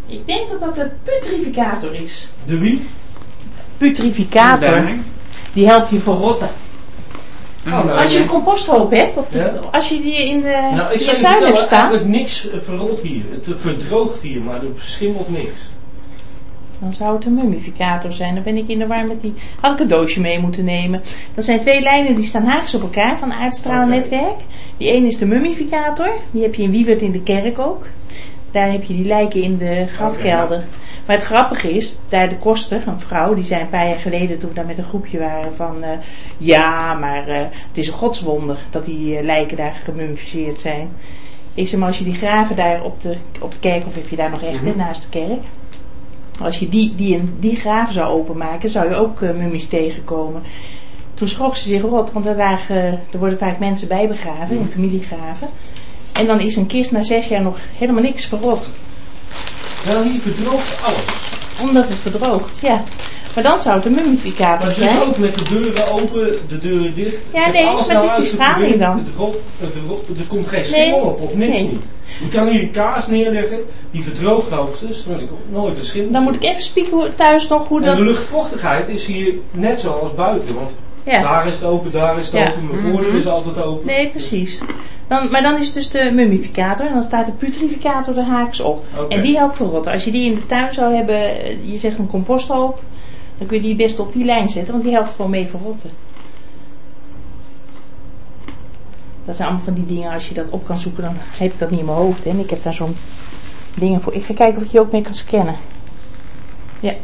Ik denk dat dat een putrificator is. De wie? Putrificator. Die helpt je verrotten. Oh, nou, Als je een composthoop hebt, op de- Ja. als je die in, de, Nou, ik in je tuin hebt staan, eigenlijk niks eh, verrolt hier. Het eh, verdroogt hier, maar er schimmelt niks. Dan zou het een mummificator zijn. Dan ben ik in de war met die. Had ik een doosje mee moeten nemen. Dat zijn twee lijnen die staan haaks op elkaar van aardstraalnetwerk. Die ene is de mummificator. Die heb je in Wiewert in de kerk ook. Daar heb je die lijken in de grafkelder. Maar het grappige is, daar de koster, een vrouw, die zei een paar jaar geleden toen we daar met een groepje waren van... eh, ja, maar eh, het is een godswonder dat die eh, lijken daar gemummificeerd zijn. Ik zeg maar, als je die graven daar op de, op de kerkhof heb je daar nog echt, hè, naast de kerk. Als je die, die, die graven zou openmaken, zou je ook eh, mummies tegenkomen. Toen schrok ze zich rot, want er, lagen, er worden vaak mensen bij begraven, in familiegraven. En dan is een kist na zes jaar nog helemaal niks verrot. Nou, hier verdroogt alles. Omdat het verdroogt, ja. Maar dan zou het een mummificator Maar zijn. is ook met de deuren open, de deuren dicht. Ja, nee, alles maar nou het is die straling dan. Er komt geen schimmel op, of niks nee. niet. Je kan hier een kaas neerleggen, die verdroogt hoogstens, want ik nooit. Dan moet ik even spieken hoe- thuis nog hoe En de dat... luchtvochtigheid is hier net zoals buiten, want Ja. Daar is het open, daar is het Ja. open. Mijn voordeur is altijd open. Nee, precies. Dan, maar dan is het dus de mummificator en dan staat de putrificator er haaks op. En die helpt voor rotten. Als je die in de tuin zou hebben, je zegt een composthoop, dan kun je die best op die lijn zetten, want die helpt gewoon mee voor Dat zijn allemaal van die dingen, als je dat op kan zoeken, dan heb ik dat niet in mijn hoofd. Hè. En ik heb daar zo'n dingen voor. Ik ga kijken of ik hier ook mee kan scannen. Ja.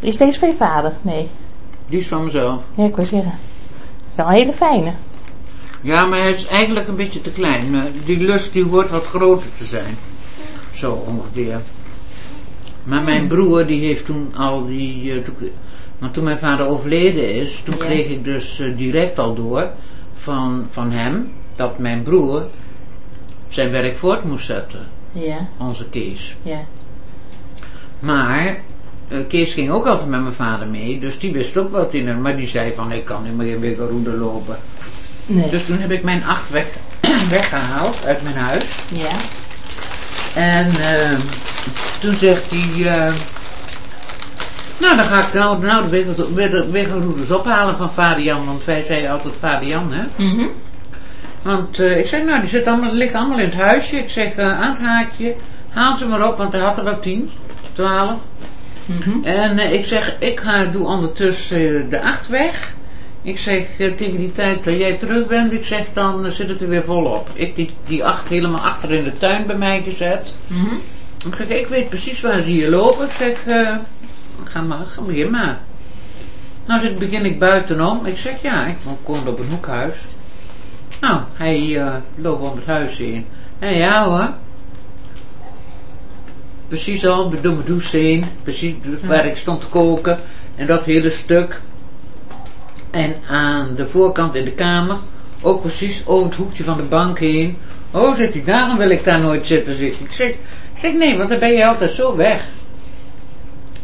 Is deze van je vader? Nee. Die is van mezelf. Ja, ik wou zeggen. Het is wel een hele fijne. Ja, maar hij is eigenlijk een beetje te klein. Die lust die hoort wat groter te zijn. Zo ongeveer. Maar mijn broer die heeft toen al die... eh, want toen mijn vader overleden is, toen Ja. kreeg ik dus eh, direct al door van, van hem dat mijn broer zijn werk voort moest zetten. Ja, Onze Kees. ja. Maar eh, Kees ging ook altijd met mijn vader mee, dus die wist ook wat in hem. Maar die zei van ik kan niet meer in Wiggelroede lopen. Nee. Dus toen heb ik mijn acht weg, weggehaald uit mijn huis. Ja. En eh, toen zegt hij, nou dan ga ik nou, nou de wiggelroeders ophalen van vader Jan, want wij zeiden altijd vader Jan hè. Mhm. Want eh, ik zeg nou die zitten allemaal, liggen allemaal in het huisje. Ik zeg eh, aan het haakje, haal ze maar op, want hij had er wel tien, twaalf. Mhm. En eh, ik zeg, ik ga, doe ondertussen de acht weg. Ik zeg, tegen die tijd dat jij terug bent, ik zeg, dan zit het er weer volop. Ik die, die acht helemaal achter in de tuin bij mij gezet. Mhm. Ik zeg, ik weet precies waar ze hier lopen. Ik zeg, ga maar, ga begin maar. Nou zeg, begin ik buitenom. Ik zeg, ja, ik woon op een hoekhuis. Nou, hij eh, loopt om het huis heen. En ja hoor. Precies al, door mijn douche heen. Precies waar ik stond te koken. En dat hele stuk. En aan de voorkant in de kamer. Ook precies over het hoekje van de bank heen. Oh, zegt hij, daarom wil ik daar nooit zitten. Zeg. Ik zeg, zeg, nee, want dan ben je altijd zo weg.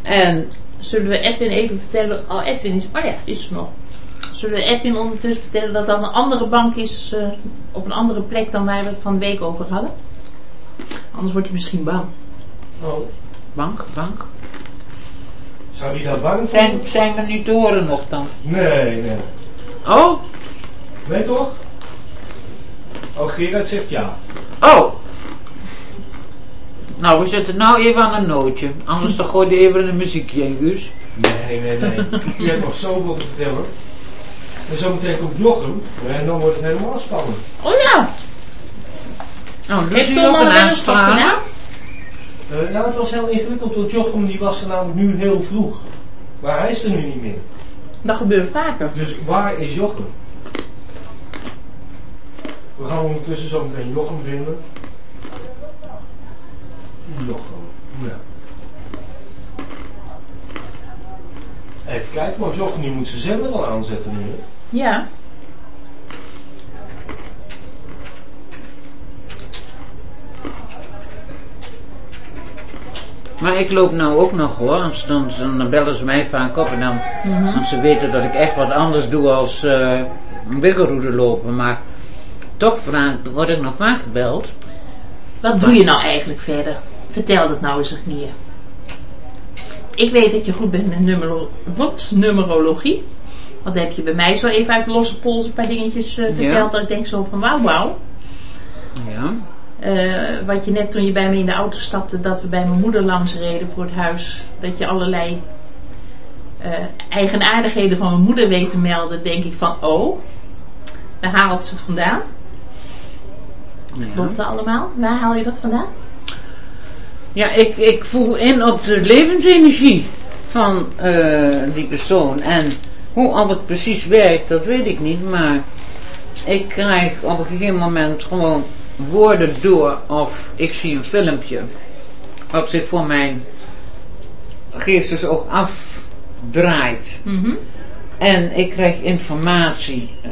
En Zullen we Edwin even vertellen? Oh, Edwin is. Oh ja, is er nog. Zullen we Edwin ondertussen vertellen dat dat een andere bank is eh, op een andere plek dan waar we het van de week over hadden? Anders wordt hij misschien bang. Oh, bank, bank. zou die daar bang voor Zijn, zijn we niet te horen nog dan? Nee, nee. Oh, Nee toch? Oh, Gerard zegt ja. oh. Nou, we zitten nou even aan een nootje. Anders dan gooi je even een muziekje in, Guus. Nee, nee, nee. Je hebt nog zoveel te vertellen. En zometeen komt Jochem. En dan wordt het helemaal spannend. Oh ja! Nou, Heeft al een aanstraling. gedaan? Eh, nou, het was heel ingewikkeld, want Jochem die was er namelijk nu heel vroeg. Maar hij is er nu niet meer. Dat gebeurt vaker. Dus waar is Jochem? We gaan ondertussen zo meteen Jochem vinden. Ja. Even kijken, maar Jochem die moet zijn zender wel aanzetten nu. hè? Ja. Maar ik loop nou ook nog hoor. Als, dan, dan bellen ze mij vaak op en dan, Mhm. want ze weten dat ik echt wat anders doe als eh een wiggelroede lopen. Maar toch vraag, word ik nog vaak gebeld. Wat doe je nou eigenlijk verder? Vertel dat nou eens een keer. Ik weet dat je goed bent met numero wat, numerologie. Want dan heb je bij mij zo even uit losse pols een paar dingetjes eh, verteld. Ja. Dat ik denk zo van wauw wauw. Ja. Eh, wat je net toen je bij me in de auto stapte, dat we bij mijn moeder langs reden voor het huis. Dat je allerlei eh, eigenaardigheden van mijn moeder weet te melden. Denk ik van oh, waar haalt ze het vandaan? ja. Klopt dat allemaal? Waar haal je dat vandaan? Ja, ik, ik voel in op de levensenergie van eh, die persoon. En hoe al het precies werkt, dat weet ik niet. Maar ik krijg op een gegeven moment gewoon woorden door of ik zie een filmpje. Wat zich voor mijn geestesoog afdraait. Mhm. En ik krijg informatie eh,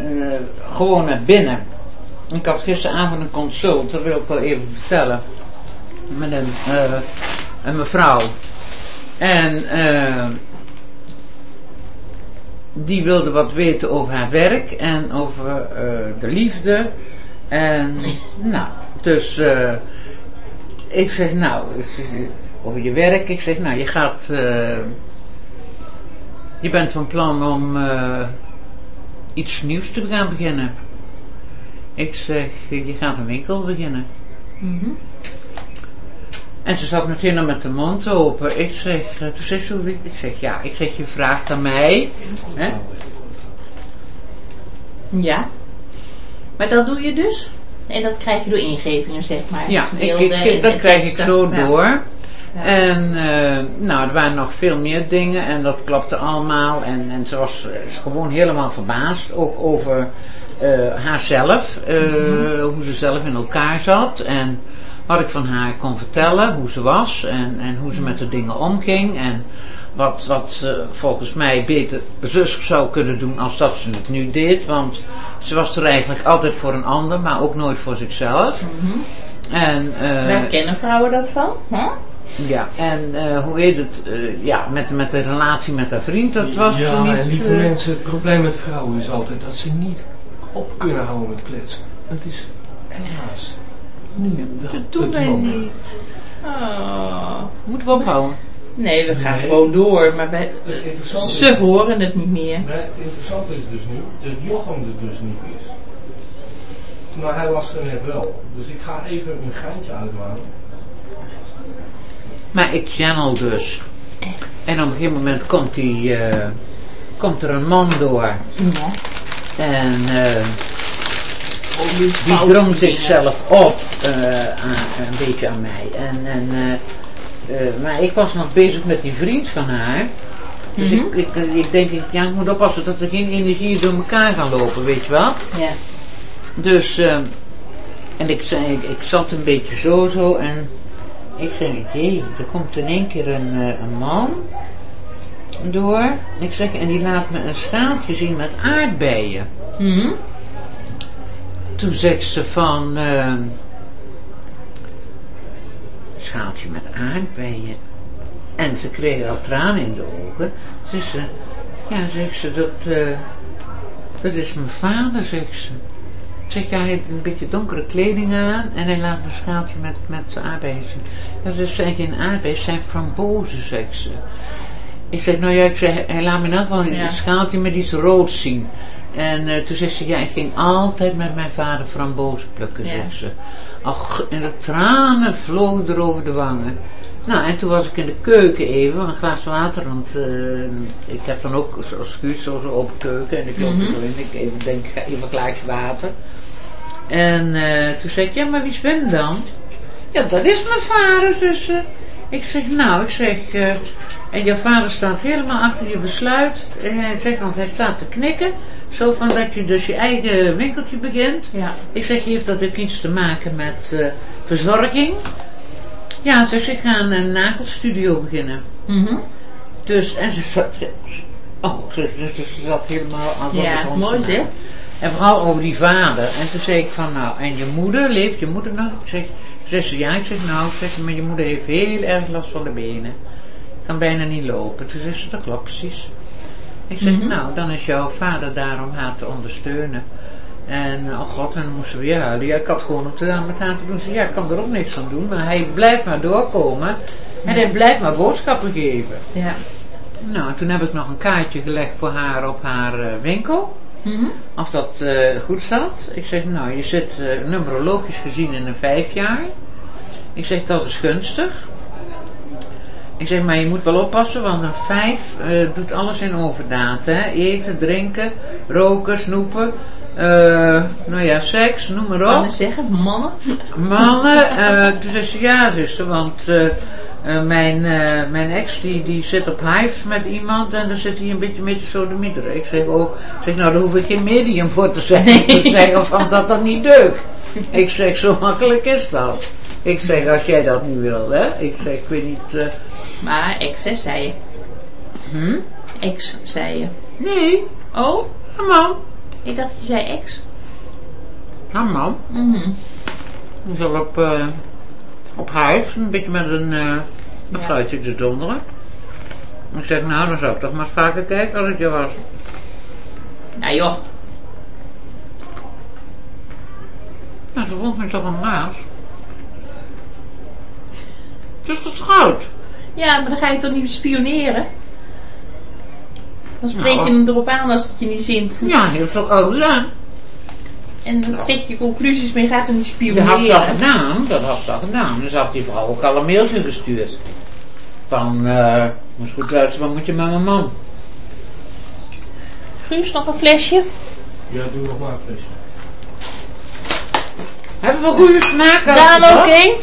gewoon naar binnen. Ik had gisteravond een consult, dat wil ik wel even vertellen. Met een, eh, een mevrouw. En eh, die wilde wat weten over haar werk en over eh, de liefde. En nou, dus ik zeg nou, over je werk. Ik zeg, nou, je gaat... je bent van plan om iets nieuws te gaan beginnen. Ik zeg, je gaat een winkel beginnen. Mhm. En ze zat meteen al met de mond open. Ik zeg, eh, toen zegt ze, ik zeg, ja, ik zeg, je vraagt aan mij. Hè? Ja. Maar dat doe je dus? En dat krijg je door ingevingen, zeg maar. Ja, ik, dat krijg ik zo door. Ja. En eh, nou, er waren nog veel meer dingen en dat klopte allemaal. En, en ze was eh, is gewoon helemaal verbaasd, ook over eh, haarzelf, eh, hoe ze zelf in elkaar zat. En wat ik van haar kon vertellen, hoe ze was en, en hoe ze met de dingen omging. En wat, wat ze volgens mij beter zus zou kunnen doen als dat ze het nu deed. Want ze was er eigenlijk altijd voor een ander, maar ook nooit voor zichzelf. Mhm. En, eh, Waar kennen vrouwen dat van? Huh? ja, en eh, hoe heet het? eh, ja, met, met de relatie met haar vriend, dat was ja, niet... en lieve mensen, het probleem met vrouwen is altijd dat ze niet op kunnen houden met kletsen. Het is helaas nu wel dat doen het wij niet. Oh. Moeten we ophouden. Nee, we gaan Nee. gewoon door. Maar wij, is- ze horen het niet meer. Nee, het interessante is dus nu dat Jochem er dus niet is. Maar hij was er net wel. Dus ik ga even een geintje uitmaken. Maar ik channel dus. En op een gegeven moment komt, die, eh, komt er een man door. Ja. En eh, Oh, die drong zichzelf op, eh, aan, een beetje aan mij. En, en, eh, eh, maar ik was nog bezig met die vriend van haar. Dus Mhm. ik, ik, ik denk, ja, ik moet oppassen dat er geen energie door elkaar gaan lopen, weet je wel. Ja. Dus, en ik zei, ik, ik zat een beetje zo zo en ik zei, jee, er komt in één keer een, een man door. Ik zeg, en die laat me een schaaltje zien met aardbeien. Mhm. Toen zegt ze van, eh, schaaltje met aardbeien. En ze kreeg al tranen in de ogen. Zegt ze, ja, zegt ze, dat, eh, dat is mijn vader, zegt ze. Zeg, ja, hij heeft een beetje donkere kleding aan en hij laat een schaaltje met, met aardbeien zien. Ja, ze zei, geen aardbeien, zijn frambozen, zegt ze. Ik zeg, nou ja, ik zeg, hij laat me in elk geval een Ja. schaaltje met iets roods zien. En eh, toen zegt ze, ja, ik ging altijd met mijn vader frambozen plukken, Ja. zegt ze. Ach, en de tranen vlogen er over de wangen. Nou, en toen was ik in de keuken even, een glas water, want eh, ik heb dan ook zo'n schuur, zo, zo open keuken, en ik loop er zo in, ik even denk, ik ga even een glaasje water. En eh, toen zei ik, ja, maar wie Wim dan? Ja, dat is mijn vader, zus. ze. Ik zeg, nou, ik zeg, en jouw vader staat helemaal achter je besluit. En hij zegt, want hij staat te knikken. Zo van dat je dus je eigen winkeltje begint. Ja. Ik zeg, heeft dat ook iets te maken met eh, verzorging? Ja, ze zegt, ik ga een nagelstudio beginnen. Mhm. Dus, en ze zat, ze- oh, ze, ze, ze zat helemaal aan Ja, mooi zeg. En vooral over die vader. En toen zei ik van, nou, en je moeder, leeft je moeder nog? Ik zeg, zei ze, ja, ik zeg, nou, ik zeg, maar je moeder heeft heel erg last van de benen. Kan bijna niet lopen. Toen zei ze, dat klopt precies. Ik zeg, Mhm. nou, dan is jouw vader daar om haar te ondersteunen. En, oh god, en dan moesten we weer huilen. Ja, ik had gewoon op de met haar te doen. Ja, ik kan er ook niks aan doen. Maar hij blijft maar doorkomen. En hij blijft maar boodschappen geven. Ja. Nou, toen heb ik nog een kaartje gelegd voor haar op haar eh, winkel. Mhm. Of dat eh, goed zat. Ik zeg, nou, je zit eh, numerologisch gezien in een vijf jaar. Ik zeg, dat is gunstig. Ik zeg, maar je moet wel oppassen, want een vijf eh, doet alles in overdaad. Hè? Eten, drinken, roken, snoepen. eh, nou ja, seks, noem maar op. ik zeggen, mannen? Mannen, eh, toen zei ze ja, zuster, want eh, mijn, mijn ex die, die zit op hive met iemand en dan zit hij een beetje met je sodemieter. Ik zeg, oh, zeg, nou daar hoef ik geen medium voor te zijn. Ik zeg, of van dat dat niet deugt. Ik zeg, zo makkelijk is dat. Ik zeg, als jij dat niet wil, hè. Ik zeg, ik weet niet, eh, Maar ex, hè, zei je. hm? Ex, zei je. Nee, Oh, man. ik dacht je zei ex. Een man. Mhm. Die zat op, eh op hive, een beetje met een, eh een Ja. fluitje te donderen. Ik zeg, nou, dan zou ik toch maar eens vaker kijken als ik je was. Ja joh. Nou, ze vond me toch een Het is getrouwd. Ja, maar dan ga je toch niet spioneren? Dan spreek je Nou. hem erop aan als het je niet zint. Ja, heel veel ook gedaan. En dan trek je conclusies, maar je gaat hem niet Dat had ze al spioneren. gedaan, dat had ze al gedaan. Dus had die vrouw ook al een mailtje gestuurd. Van, eh, moest goed luisteren, wat moet je met mijn man? Guus, nog een flesje? Ja, doe nog maar een flesje. Hebben we goede smaak? Daan ook één?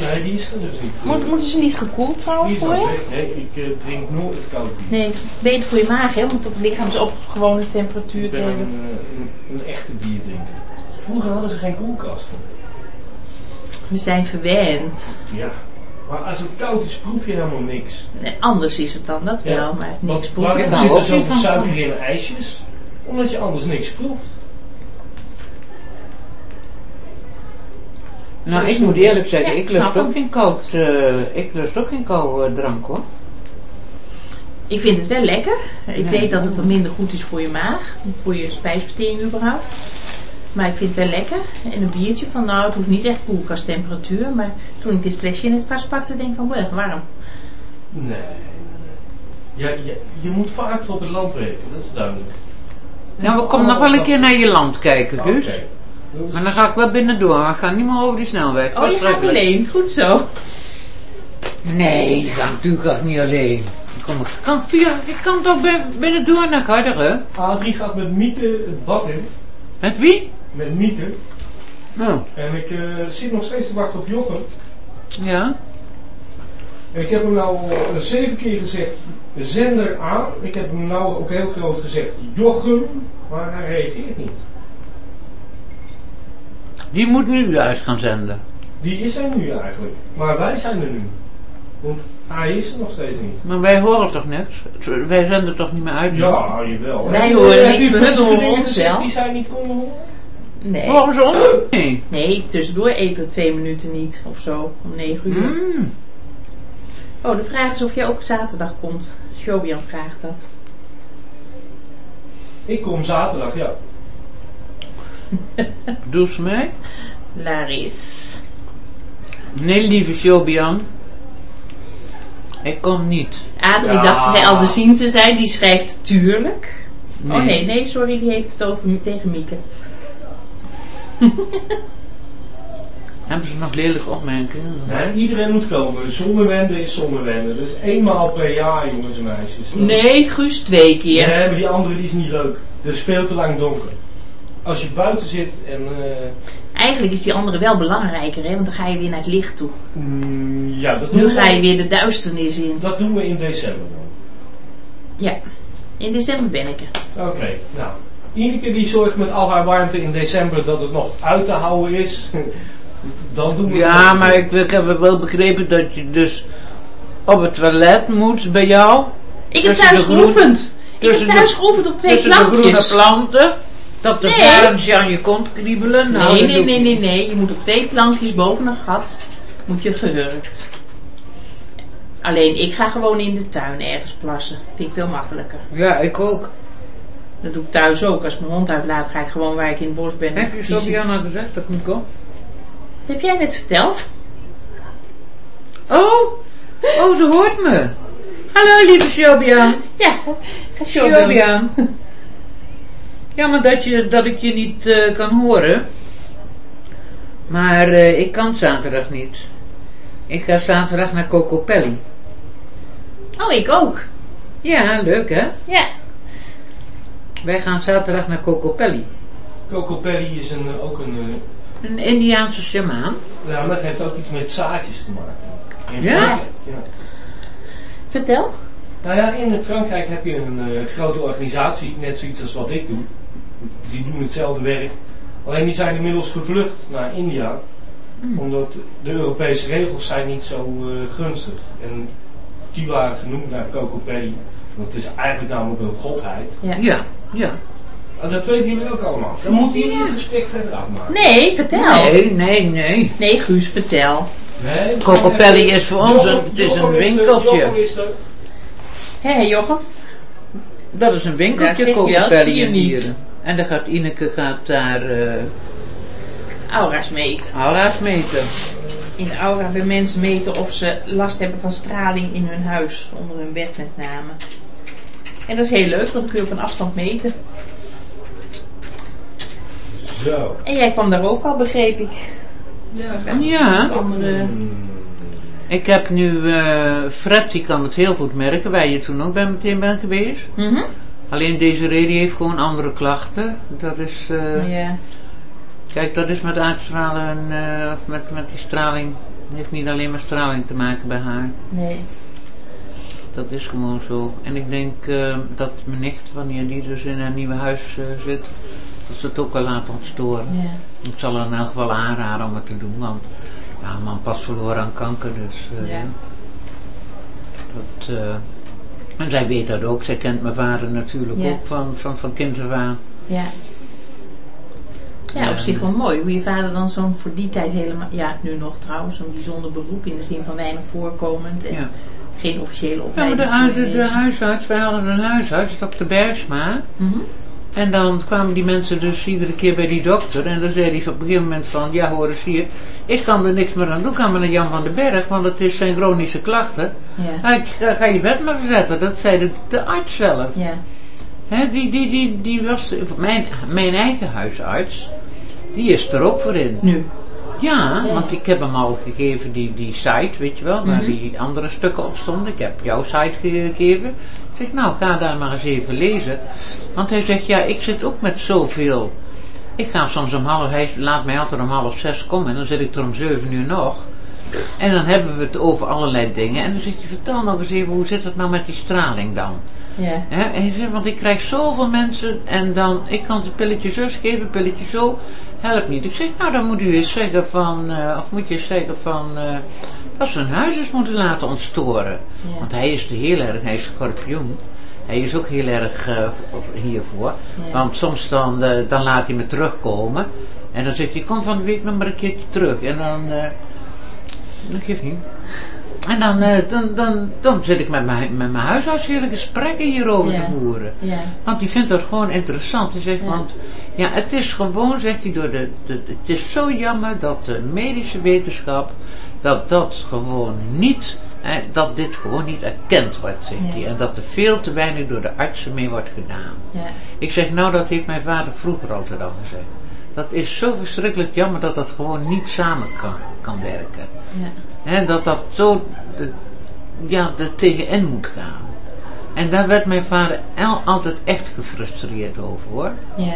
Nee, die is er dus niet. Moet, moeten ze niet gekoeld trouwens voor je? Nee, ik eh, drink nooit het koud bier. Nee, het is beter voor je maag, hè? Om het op lichaam op gewone temperatuur Ik ben een, eh, een, een echte bierdrinker. Vroeger hadden ze geen koelkasten. We zijn verwend. Ja. Maar als het koud is, proef je helemaal niks. Nee, anders is het dan, dat Ja. wel, maar niks Want hou zit er niet zoveel suiker in ijsjes? Omdat je anders niks proeft. Nou, ik moet eerlijk zeggen, Ja, ik lust ook geen koud, eh, ik lust ook geen koude drank hoor. Ik vind het wel lekker. Ik Ja. weet dat het wat minder goed is voor je maag, voor je spijsvertering überhaupt. Maar ik vind het wel lekker. En een biertje van, nou, het hoeft niet echt koelkasttemperatuur. Maar toen ik dit flesje in het vastpakte, denk ik van, wel warm. Nee. nee, nee. Ja, je, je moet vaker op het land werken, dat is duidelijk. Nou, we komen nog wel een keer naar je land kijken. Guus. Maar dan ga ik wel binnendoor, we gaan niet meer over die snelweg. Oh, je gaat alleen. Goed zo. Nee, ik ga natuurlijk ook niet alleen. Ik, kom, ik, kan, via, ik kan toch bin- binnendoor naar Garderen? Adrie gaat met Mieke het bad in. Met wie? Met Mieke. Oh, En ik eh, zit nog steeds te wachten op Jochem. ja. En ik heb hem nou al zeven keer gezegd, zender aan. Ik heb hem nou ook heel groot gezegd, Jochem. Maar hij reageert niet. Die moet nu uit gaan zenden. Die is er nu eigenlijk. Maar wij zijn er nu. Want hij is er nog steeds niet. Maar wij horen toch niks? Wij zenden toch niet meer uit? nu? Ja, jawel. Wij Heb je- horen niks, maar van hun horen ons wel. Die zij niet konden horen? Nee. Horen ze ons? Nee. Nee, tussendoor even twee minuten niet of zo. Om negen uur. Mm. Oh, de vraag is of jij ook zaterdag komt. Shobian vraagt dat. Ik kom zaterdag, ja. Ze mij? Laris. Nee, lieve Shobian. Ik kom niet. Adrie Ja. dacht dat hij al de zien te zijn. Die schrijft tuurlijk. Nee. Oh nee, nee, sorry. Die heeft het over tegen Mieke. Hebben ze nog lelijke opmerkingen? Nee, iedereen moet komen. Zonnewende is zonnewende. Dus eenmaal per jaar, jongens en meisjes. Nee, Guus twee keer. Nee, maar die andere die is niet leuk. Dus veel te lang donker. Als je buiten zit en... eh, Eigenlijk is die andere wel belangrijker, hè? Want dan ga je weer naar het licht toe. mm, ja, dat doen, Nu ga je we, weer de duisternis in. dat doen we in december dan. Ja. In december ben ik er. Oké, nou. Ineke die zorgt met al haar warmte in december dat het nog uit te houden is. Dan doen we Ja, het. maar ik, ik heb wel begrepen dat je dus op het toilet moet bij jou. Ik heb thuis geoefend. Ik heb thuis geoefend op twee Tussen de groene plankjes. planten. Dat de Nee. varens aan je kont kriebelen. Nou, Nee, nee, nee, nee, nee. Je moet op twee plankjes boven een gat. Moet je gehurkt. Alleen, ik ga gewoon in de tuin ergens plassen. Vind ik veel makkelijker. Ja, ik ook. Dat doe ik thuis ook. Als ik mijn hond uitlaat, ga ik gewoon waar ik in het bos ben. Heb je Sobiana gezegd dat ik moet komen? Dat heb jij net verteld? Oh, oh, ze hoort me. Hallo, lieve Shobian. Ja, ga zo Shobian. Jammer dat, je, dat ik je niet eh, kan horen. Maar eh, ik kan zaterdag niet. Ik ga zaterdag naar Cocopelli. Oh, ik ook. Ja, leuk hè? Ja. Wij gaan zaterdag naar Cocopelli. Coco Perry is een, eh, ook een... eh, Een Indiaanse shamaan. nou, dat heeft ook iets met zaadjes te maken. In Ja? Frankrijk- ja. Vertel. Nou ja, in Frankrijk heb je een eh, grote organisatie, net zoiets als wat ik doe. Die doen hetzelfde werk. Alleen die zijn inmiddels gevlucht naar India. Omdat de Europese regels zijn niet zo eh, gunstig. En die waren genoemd naar Coco Perry. Want het is eigenlijk namelijk een godheid. Ja. Ja, ja. En dat weten jullie ook allemaal. Dan moeten jullie het gesprek verder afmaken. Nee, vertel. Nee, nee, nee. Nee, Guus, vertel. Nee, Cocopelli is voor ons een, het is een winkeltje. Hé, hey, Jochem. Dat is een winkeltje, zie je in niet. Dieren. En dan gaat Ineke gaat daar eh Aura's meten. aura's meten. in de aura bij mensen meten of ze last hebben van straling in hun huis, onder hun bed met name. En dat is heel leuk, want dan kun je op een afstand meten. Zo. En jij kwam daar ook al, begreep ik. Ja, Andere, ik heb nu, eh, Fred die kan het heel goed merken, waar je toen ook bij meteen bent geweest. Mhm. Alleen deze reden heeft gewoon andere klachten. Dat is, eh, ja. kijk, dat is met uitstralen, eh, of met, met die straling, het heeft niet alleen met straling te maken bij haar. Nee. Dat is gewoon zo. En ik denk eh, dat mijn nicht, wanneer die dus in haar nieuwe huis eh, zit, dat ze het ook wel laat ontstoren. Ja. Ik zal haar in elk geval aanraden om het te doen, want ja, man pas verloren aan kanker, dus eh, Ja. dat, eh, en zij weet dat ook. Zij kent mijn vader natuurlijk Ja. ook van, van, van kind af aan. Ja. Ja, op zich wel mooi. Hoe je vader dan zo'n voor die tijd helemaal, ja, nu nog trouwens, zo'n bijzonder beroep in de zin van weinig voorkomend en Ja. geen officiële Ja, maar opleiding. de, de, de huisarts, wij hadden een huisarts, dokter Bergsma. Mhm. En dan kwamen die mensen dus iedere keer bij die dokter. En dan zei hij op een gegeven moment van, ja hoor eens hier, ik kan er niks meer aan doen, ik kan maar naar Jan van den Berg, want het is zijn chronische klachten. Ja. Hij, ga, ga je bed maar verzetten, dat zei de, de arts zelf. Ja. Hè, die, die, die, die was, mijn, mijn eigen huisarts, die is er ook voor in. Nu. Ja, Ja. want ik heb hem al gegeven die, die site, weet je wel, waar Mhm. die andere stukken op stonden. Ik heb jouw site gegeven. Ik zeg, nou, ga daar maar eens even lezen. Want hij zegt, ja, ik zit ook met zoveel. Ik ga soms om half, hij laat mij altijd om half zes komen en dan zit ik er om zeven uur nog. En dan hebben we het over allerlei dingen. En dan zeg je, vertel nog eens even, hoe zit het nou met die straling dan? Ja. Hè? En hij zegt, want ik krijg zoveel mensen en dan, ik kan het pilletje zus geven, pilletje zo, helpt niet. Ik zeg, nou dan moet u eens zeggen van, eh, of moet je eens zeggen van, eh, dat ze hun huis eens moeten laten ontstoren. Ja. Want hij is heel erg, hij is schorpioen. Hij is ook heel erg eh, hiervoor. Ja. Want soms dan, dan laat hij me terugkomen. En dan zegt hij, kom van de week nog maar een keertje terug. En dan, dat geeft niet. En dan, eh, dan, dan, dan zit ik met mijn, met mijn huisarts hele gesprekken hierover Ja. te voeren. Ja. Want die vindt dat gewoon interessant. Hij zegt, Ja. want ja, het is gewoon, zegt hij, door de, de, het is zo jammer dat de medische wetenschap, dat dat gewoon niet, eh, dat dit gewoon niet erkend wordt, zegt hij. En dat er veel te weinig door de artsen mee wordt gedaan. Ja. Ik zeg, nou dat heeft mijn vader vroeger altijd al gezegd. Dat is zo verschrikkelijk jammer dat dat gewoon niet samen kan, kan werken. Dat dat zo de, ja, er tegenin moet gaan. En daar werd mijn vader altijd echt gefrustreerd over hoor. Ja.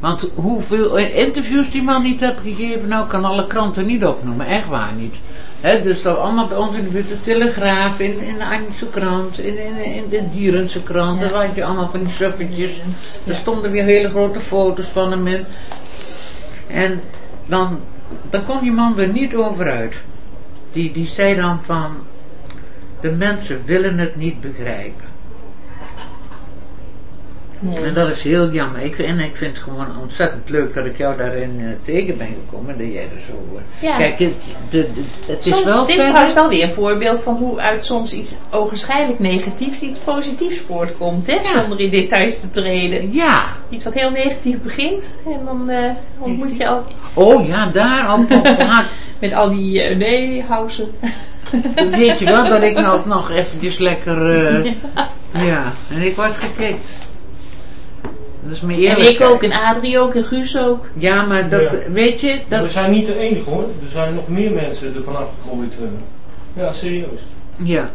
Want hoeveel interviews die man niet heeft gegeven, nou kan alle kranten niet opnoemen, echt waar niet. Hè, dus dat allemaal bij ons in de buurt, de Telegraaf, in, in de Arnhemse krant, in, in, in de Dierense krant, Ja. daar had je allemaal van die suffertjes. Er stonden weer hele grote foto's van hem in. En dan, dan kon die man er niet over uit. Die, die zei dan van, de mensen willen het niet begrijpen. Nee. En dat is heel jammer. Ik, en ik vind het gewoon ontzettend leuk dat ik jou daarin eh, tegen ben gekomen. Dat jij er zo... eh, Ja. Kijk, het, de, de- het is wel... het is verder- trouwens wel weer een voorbeeld van hoe uit soms iets ogenschijnlijk negatiefs iets positiefs voortkomt, hè? Ja. Zonder in details te treden. Ja. Iets wat heel negatief begint en dan eh, ontmoet je al Oh ja, daar laat. met al die uh, nee-housen. Weet je wel dat ik nou nog eventjes lekker... eh, ja. en ik word gekikt. Dat is En eerlijkheid. ik ook, en Adrie ook, en Guus ook. Ja, maar dat, Ja. weet je, Maar we dat... zijn niet de enige hoor. Er zijn nog meer mensen ervan afgegooid. eh. Ja, serieus. Ja.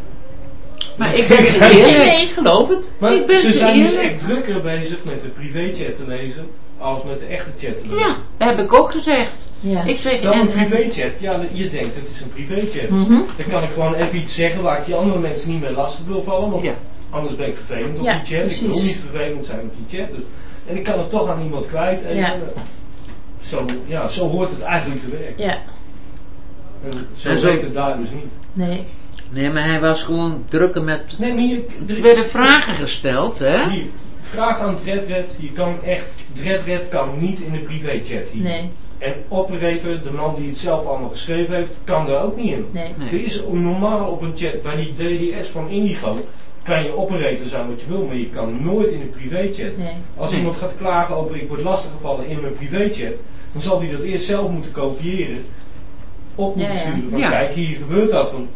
Maar ik ben ze eerlijk. nee, ik geloof het. Maar Ik ben ze zijn dus eerlijk. echt drukker bezig met de privéchat te lezen als met de echte chat te lezen. Ja, dat heb ik ook gezegd. Ja. Ik zeg, Dan een en, en, privéchat, ja, je denkt het is een privéchat. Mhm. Dan kan ik gewoon even iets zeggen waar ik die andere mensen niet meer lastig wil vallen. Want Ja. Anders ben ik vervelend op Ja, die chat. Ik wil niet vervelend zijn op die chat. Dus, en ik kan het toch aan iemand kwijt. En, Ja. eh, zo, ja, zo hoort het eigenlijk te werken. Ja, En zo En zo- het daar dus niet. nee. nee, maar hij was gewoon drukker met... Nee, maar je, Er werden vragen gesteld, hè? Hier, vraag aan Dreadred. Je kan echt, Dreadred kan niet in de privéchat hier. Nee, En Operator, de man die het zelf allemaal geschreven heeft, kan daar ook niet in. nee. Nee. Er is normaal op een chat, bij die DDS van Indigo, kan je operator zijn wat je wil, maar je kan nooit in de privéchat. nee. Als iemand gaat klagen over ik word lastiggevallen in mijn privéchat, dan zal hij dat eerst zelf moeten kopiëren. op moeten Ja, ja. sturen. Van Ja. kijk, hier gebeurt dat. Want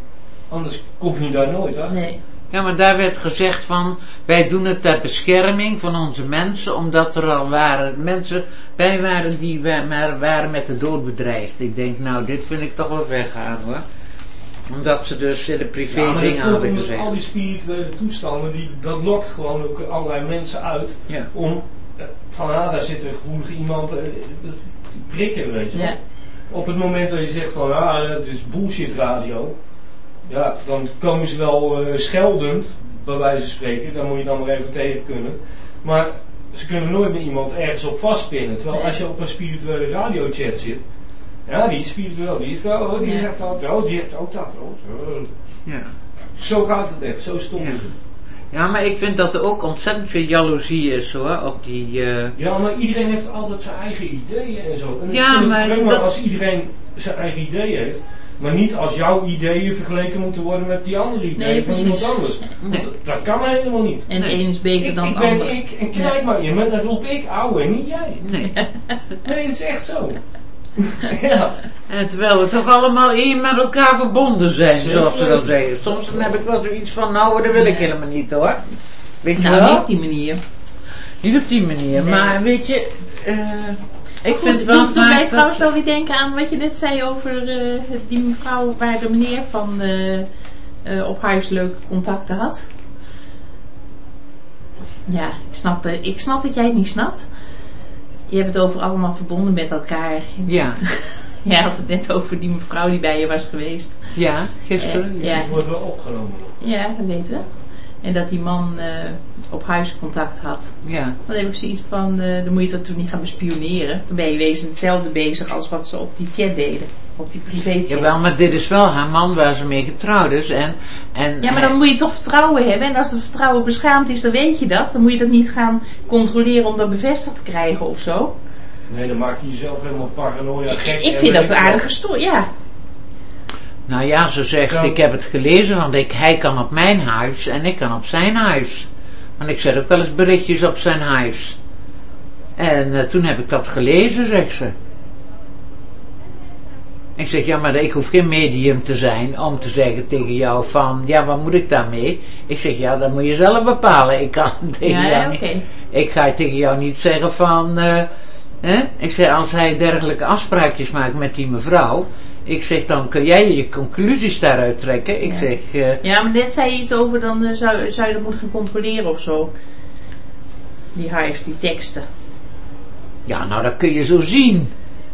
anders kom je daar nooit achter. Nee. Ja, maar daar werd gezegd van, wij doen het ter bescherming van onze mensen, omdat er al waren mensen bij waren die maar waren met de dood bedreigd. Ik denk, nou, dit vind ik toch wel weggaan hoor. Omdat ze dus in de privé Ja, dingen omdat gezegd. al die spirituele toestanden, die, dat lokt gewoon ook allerlei mensen uit Ja. om eh, van ah, daar zit een gevoelige iemand, eh, prikken, weet je wel. Ja. Op het moment dat je zegt van ah, het is bullshit radio, ja, dan komen ze wel eh, scheldend, bij wijze van spreken, daar moet je dan maar even tegen kunnen. Maar ze kunnen nooit meer iemand ergens op vastpinnen. Terwijl Nee. als je op een spirituele radiochat zit, ja, die is spiritueel, die is wel, oh, die Ja. zegt dat, oh, die heeft ook dat. Oh, zo. Ja. Zo gaat het echt, zo stom Ja. is het. ja, maar ik vind dat er ook ontzettend veel jaloezie is hoor, op die... eh, Ja, maar iedereen heeft altijd zijn eigen ideeën en zo. En ik Ja, maar het dat- als iedereen zijn eigen ideeën heeft. Maar niet als jouw ideeën vergeleken moeten worden met die andere ideeën Nee, van precies. iemand anders. Nee. Dat kan helemaal niet. En Nee. een is beter Ik, dan ik de ben ander. ik en kijk maar in me, dan roep ik ouwe, niet jij. nee. Nee, het is echt zo. ja. En terwijl we toch allemaal één met elkaar verbonden zijn, zoals ze dat zeggen. Soms dan heb ik wel zoiets van, nou, dat wil ik helemaal niet hoor. Weet je Nou, wel? niet op die manier. Niet op die manier, Nee. maar weet je, eh, ik Goed, vind doe- wel vaak mij trouwens wel weer denken aan wat je net zei over eh, die mevrouw waar de meneer van eh, op huis leuke contacten had. Ja, ik snap, ik snap dat jij het niet snapt. Je hebt het over allemaal verbonden met elkaar. Ja. Jij had het net over die mevrouw die bij je was geweest. Ja, gisteren. Eh, ja. Het wordt wel opgenomen. Ja, dat weten we. En dat die man eh, op huis contact had. ja. Dan heb ik zoiets van, eh, dan moet je dat toen niet gaan bespioneren. Dan ben je wezen hetzelfde bezig als wat ze op die chat deden. Op die privé chat. Jawel, maar dit is wel haar man waar ze mee getrouwd is. En, en Ja, maar dan moet je toch vertrouwen hebben. En als het vertrouwen beschaamd is, dan weet je dat. Dan moet je dat niet gaan controleren om dat bevestigd te krijgen of zo. Nee, dan maak je jezelf helemaal paranoia Ik, ik vind dat wat. aardig gestoord. Ja, Nou ja, ze zegt, Ja. ik heb het gelezen, want ik, hij kan op mijn huis en ik kan op zijn huis. Want ik zet ook wel eens berichtjes op zijn huis. En eh, toen heb ik dat gelezen, zegt ze. Ik zeg, ja, maar ik hoef geen medium te zijn om te zeggen tegen jou van, ja, wat moet ik daarmee? Ik zeg, ja, dat moet je zelf bepalen. Ik kan tegen ja, jou niet- ik ga tegen jou niet zeggen van, eh, hè? ik zeg, als hij dergelijke afspraakjes maakt met die mevrouw, ik zeg, dan kun jij je conclusies daaruit trekken. Ik Ja. zeg, eh, Ja, maar net zei je iets over, dan eh, zou, zou je dat moeten gaan controleren of zo. Die hives, die teksten. ja, nou, dat kun je zo zien.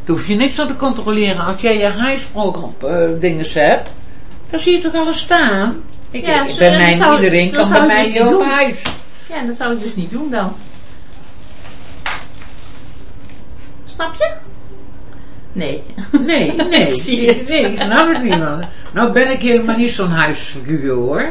Dan hoef je niks aan te controleren. Als jij je huisprogram dingen hebt, dan zie je toch alles staan. Ik, Ja, ik- bij mij, zou- iedereen kan bij mij dus niet op huis. Ja, dat zou ik dus niet doen dan. Snap je? Nee. Nee, nee. Ik zie het. Nee, ik snap het niet, man. Nou ben ik helemaal niet zo'n huisfiguur, hoor.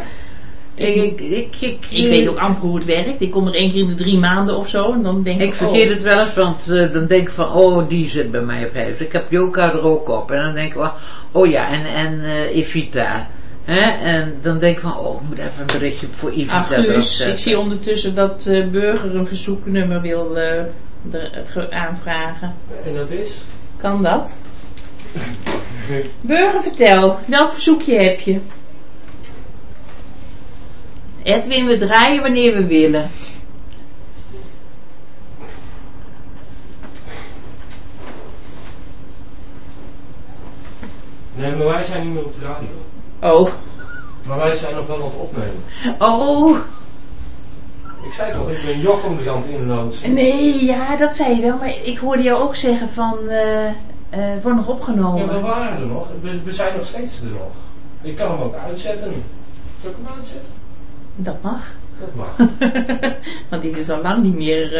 Ik, ik, ik, ik, Ik weet ook amper hoe het werkt. Ik kom er één keer in de drie maanden of zo. En dan denk ik, Ik vergeet oh, het wel eens, want eh, dan denk ik van, oh, die zit bij mij op huis. Ik heb Joka er ook op. En dan denk ik, oh, oh ja, en, en eh, Evita. Hè? En dan denk ik van, oh, ik moet even een berichtje voor Evita Ach, ik zie ondertussen dat eh, Burger een verzoeknummer wil eh, ge- aanvragen. En dat is? Kan dat? Burger, vertel. Welk verzoekje heb je? Edwin, we draaien wanneer we willen. Nee, maar wij zijn niet meer op de radio. Oh. Maar wij zijn nog wel aan het opnemen. Oh. Ik zei toch, ik ben Jochem die aan het inloodsen. Nee, ja, dat zei je wel. Maar ik hoorde jou ook zeggen van... eh eh wordt nog Ja, opgenomen. we waren er nog. We, we zijn nog steeds er nog. Ik kan hem ook uitzetten. Zal ik hem uitzetten? Dat mag. Dat mag. Want dit is al lang niet meer...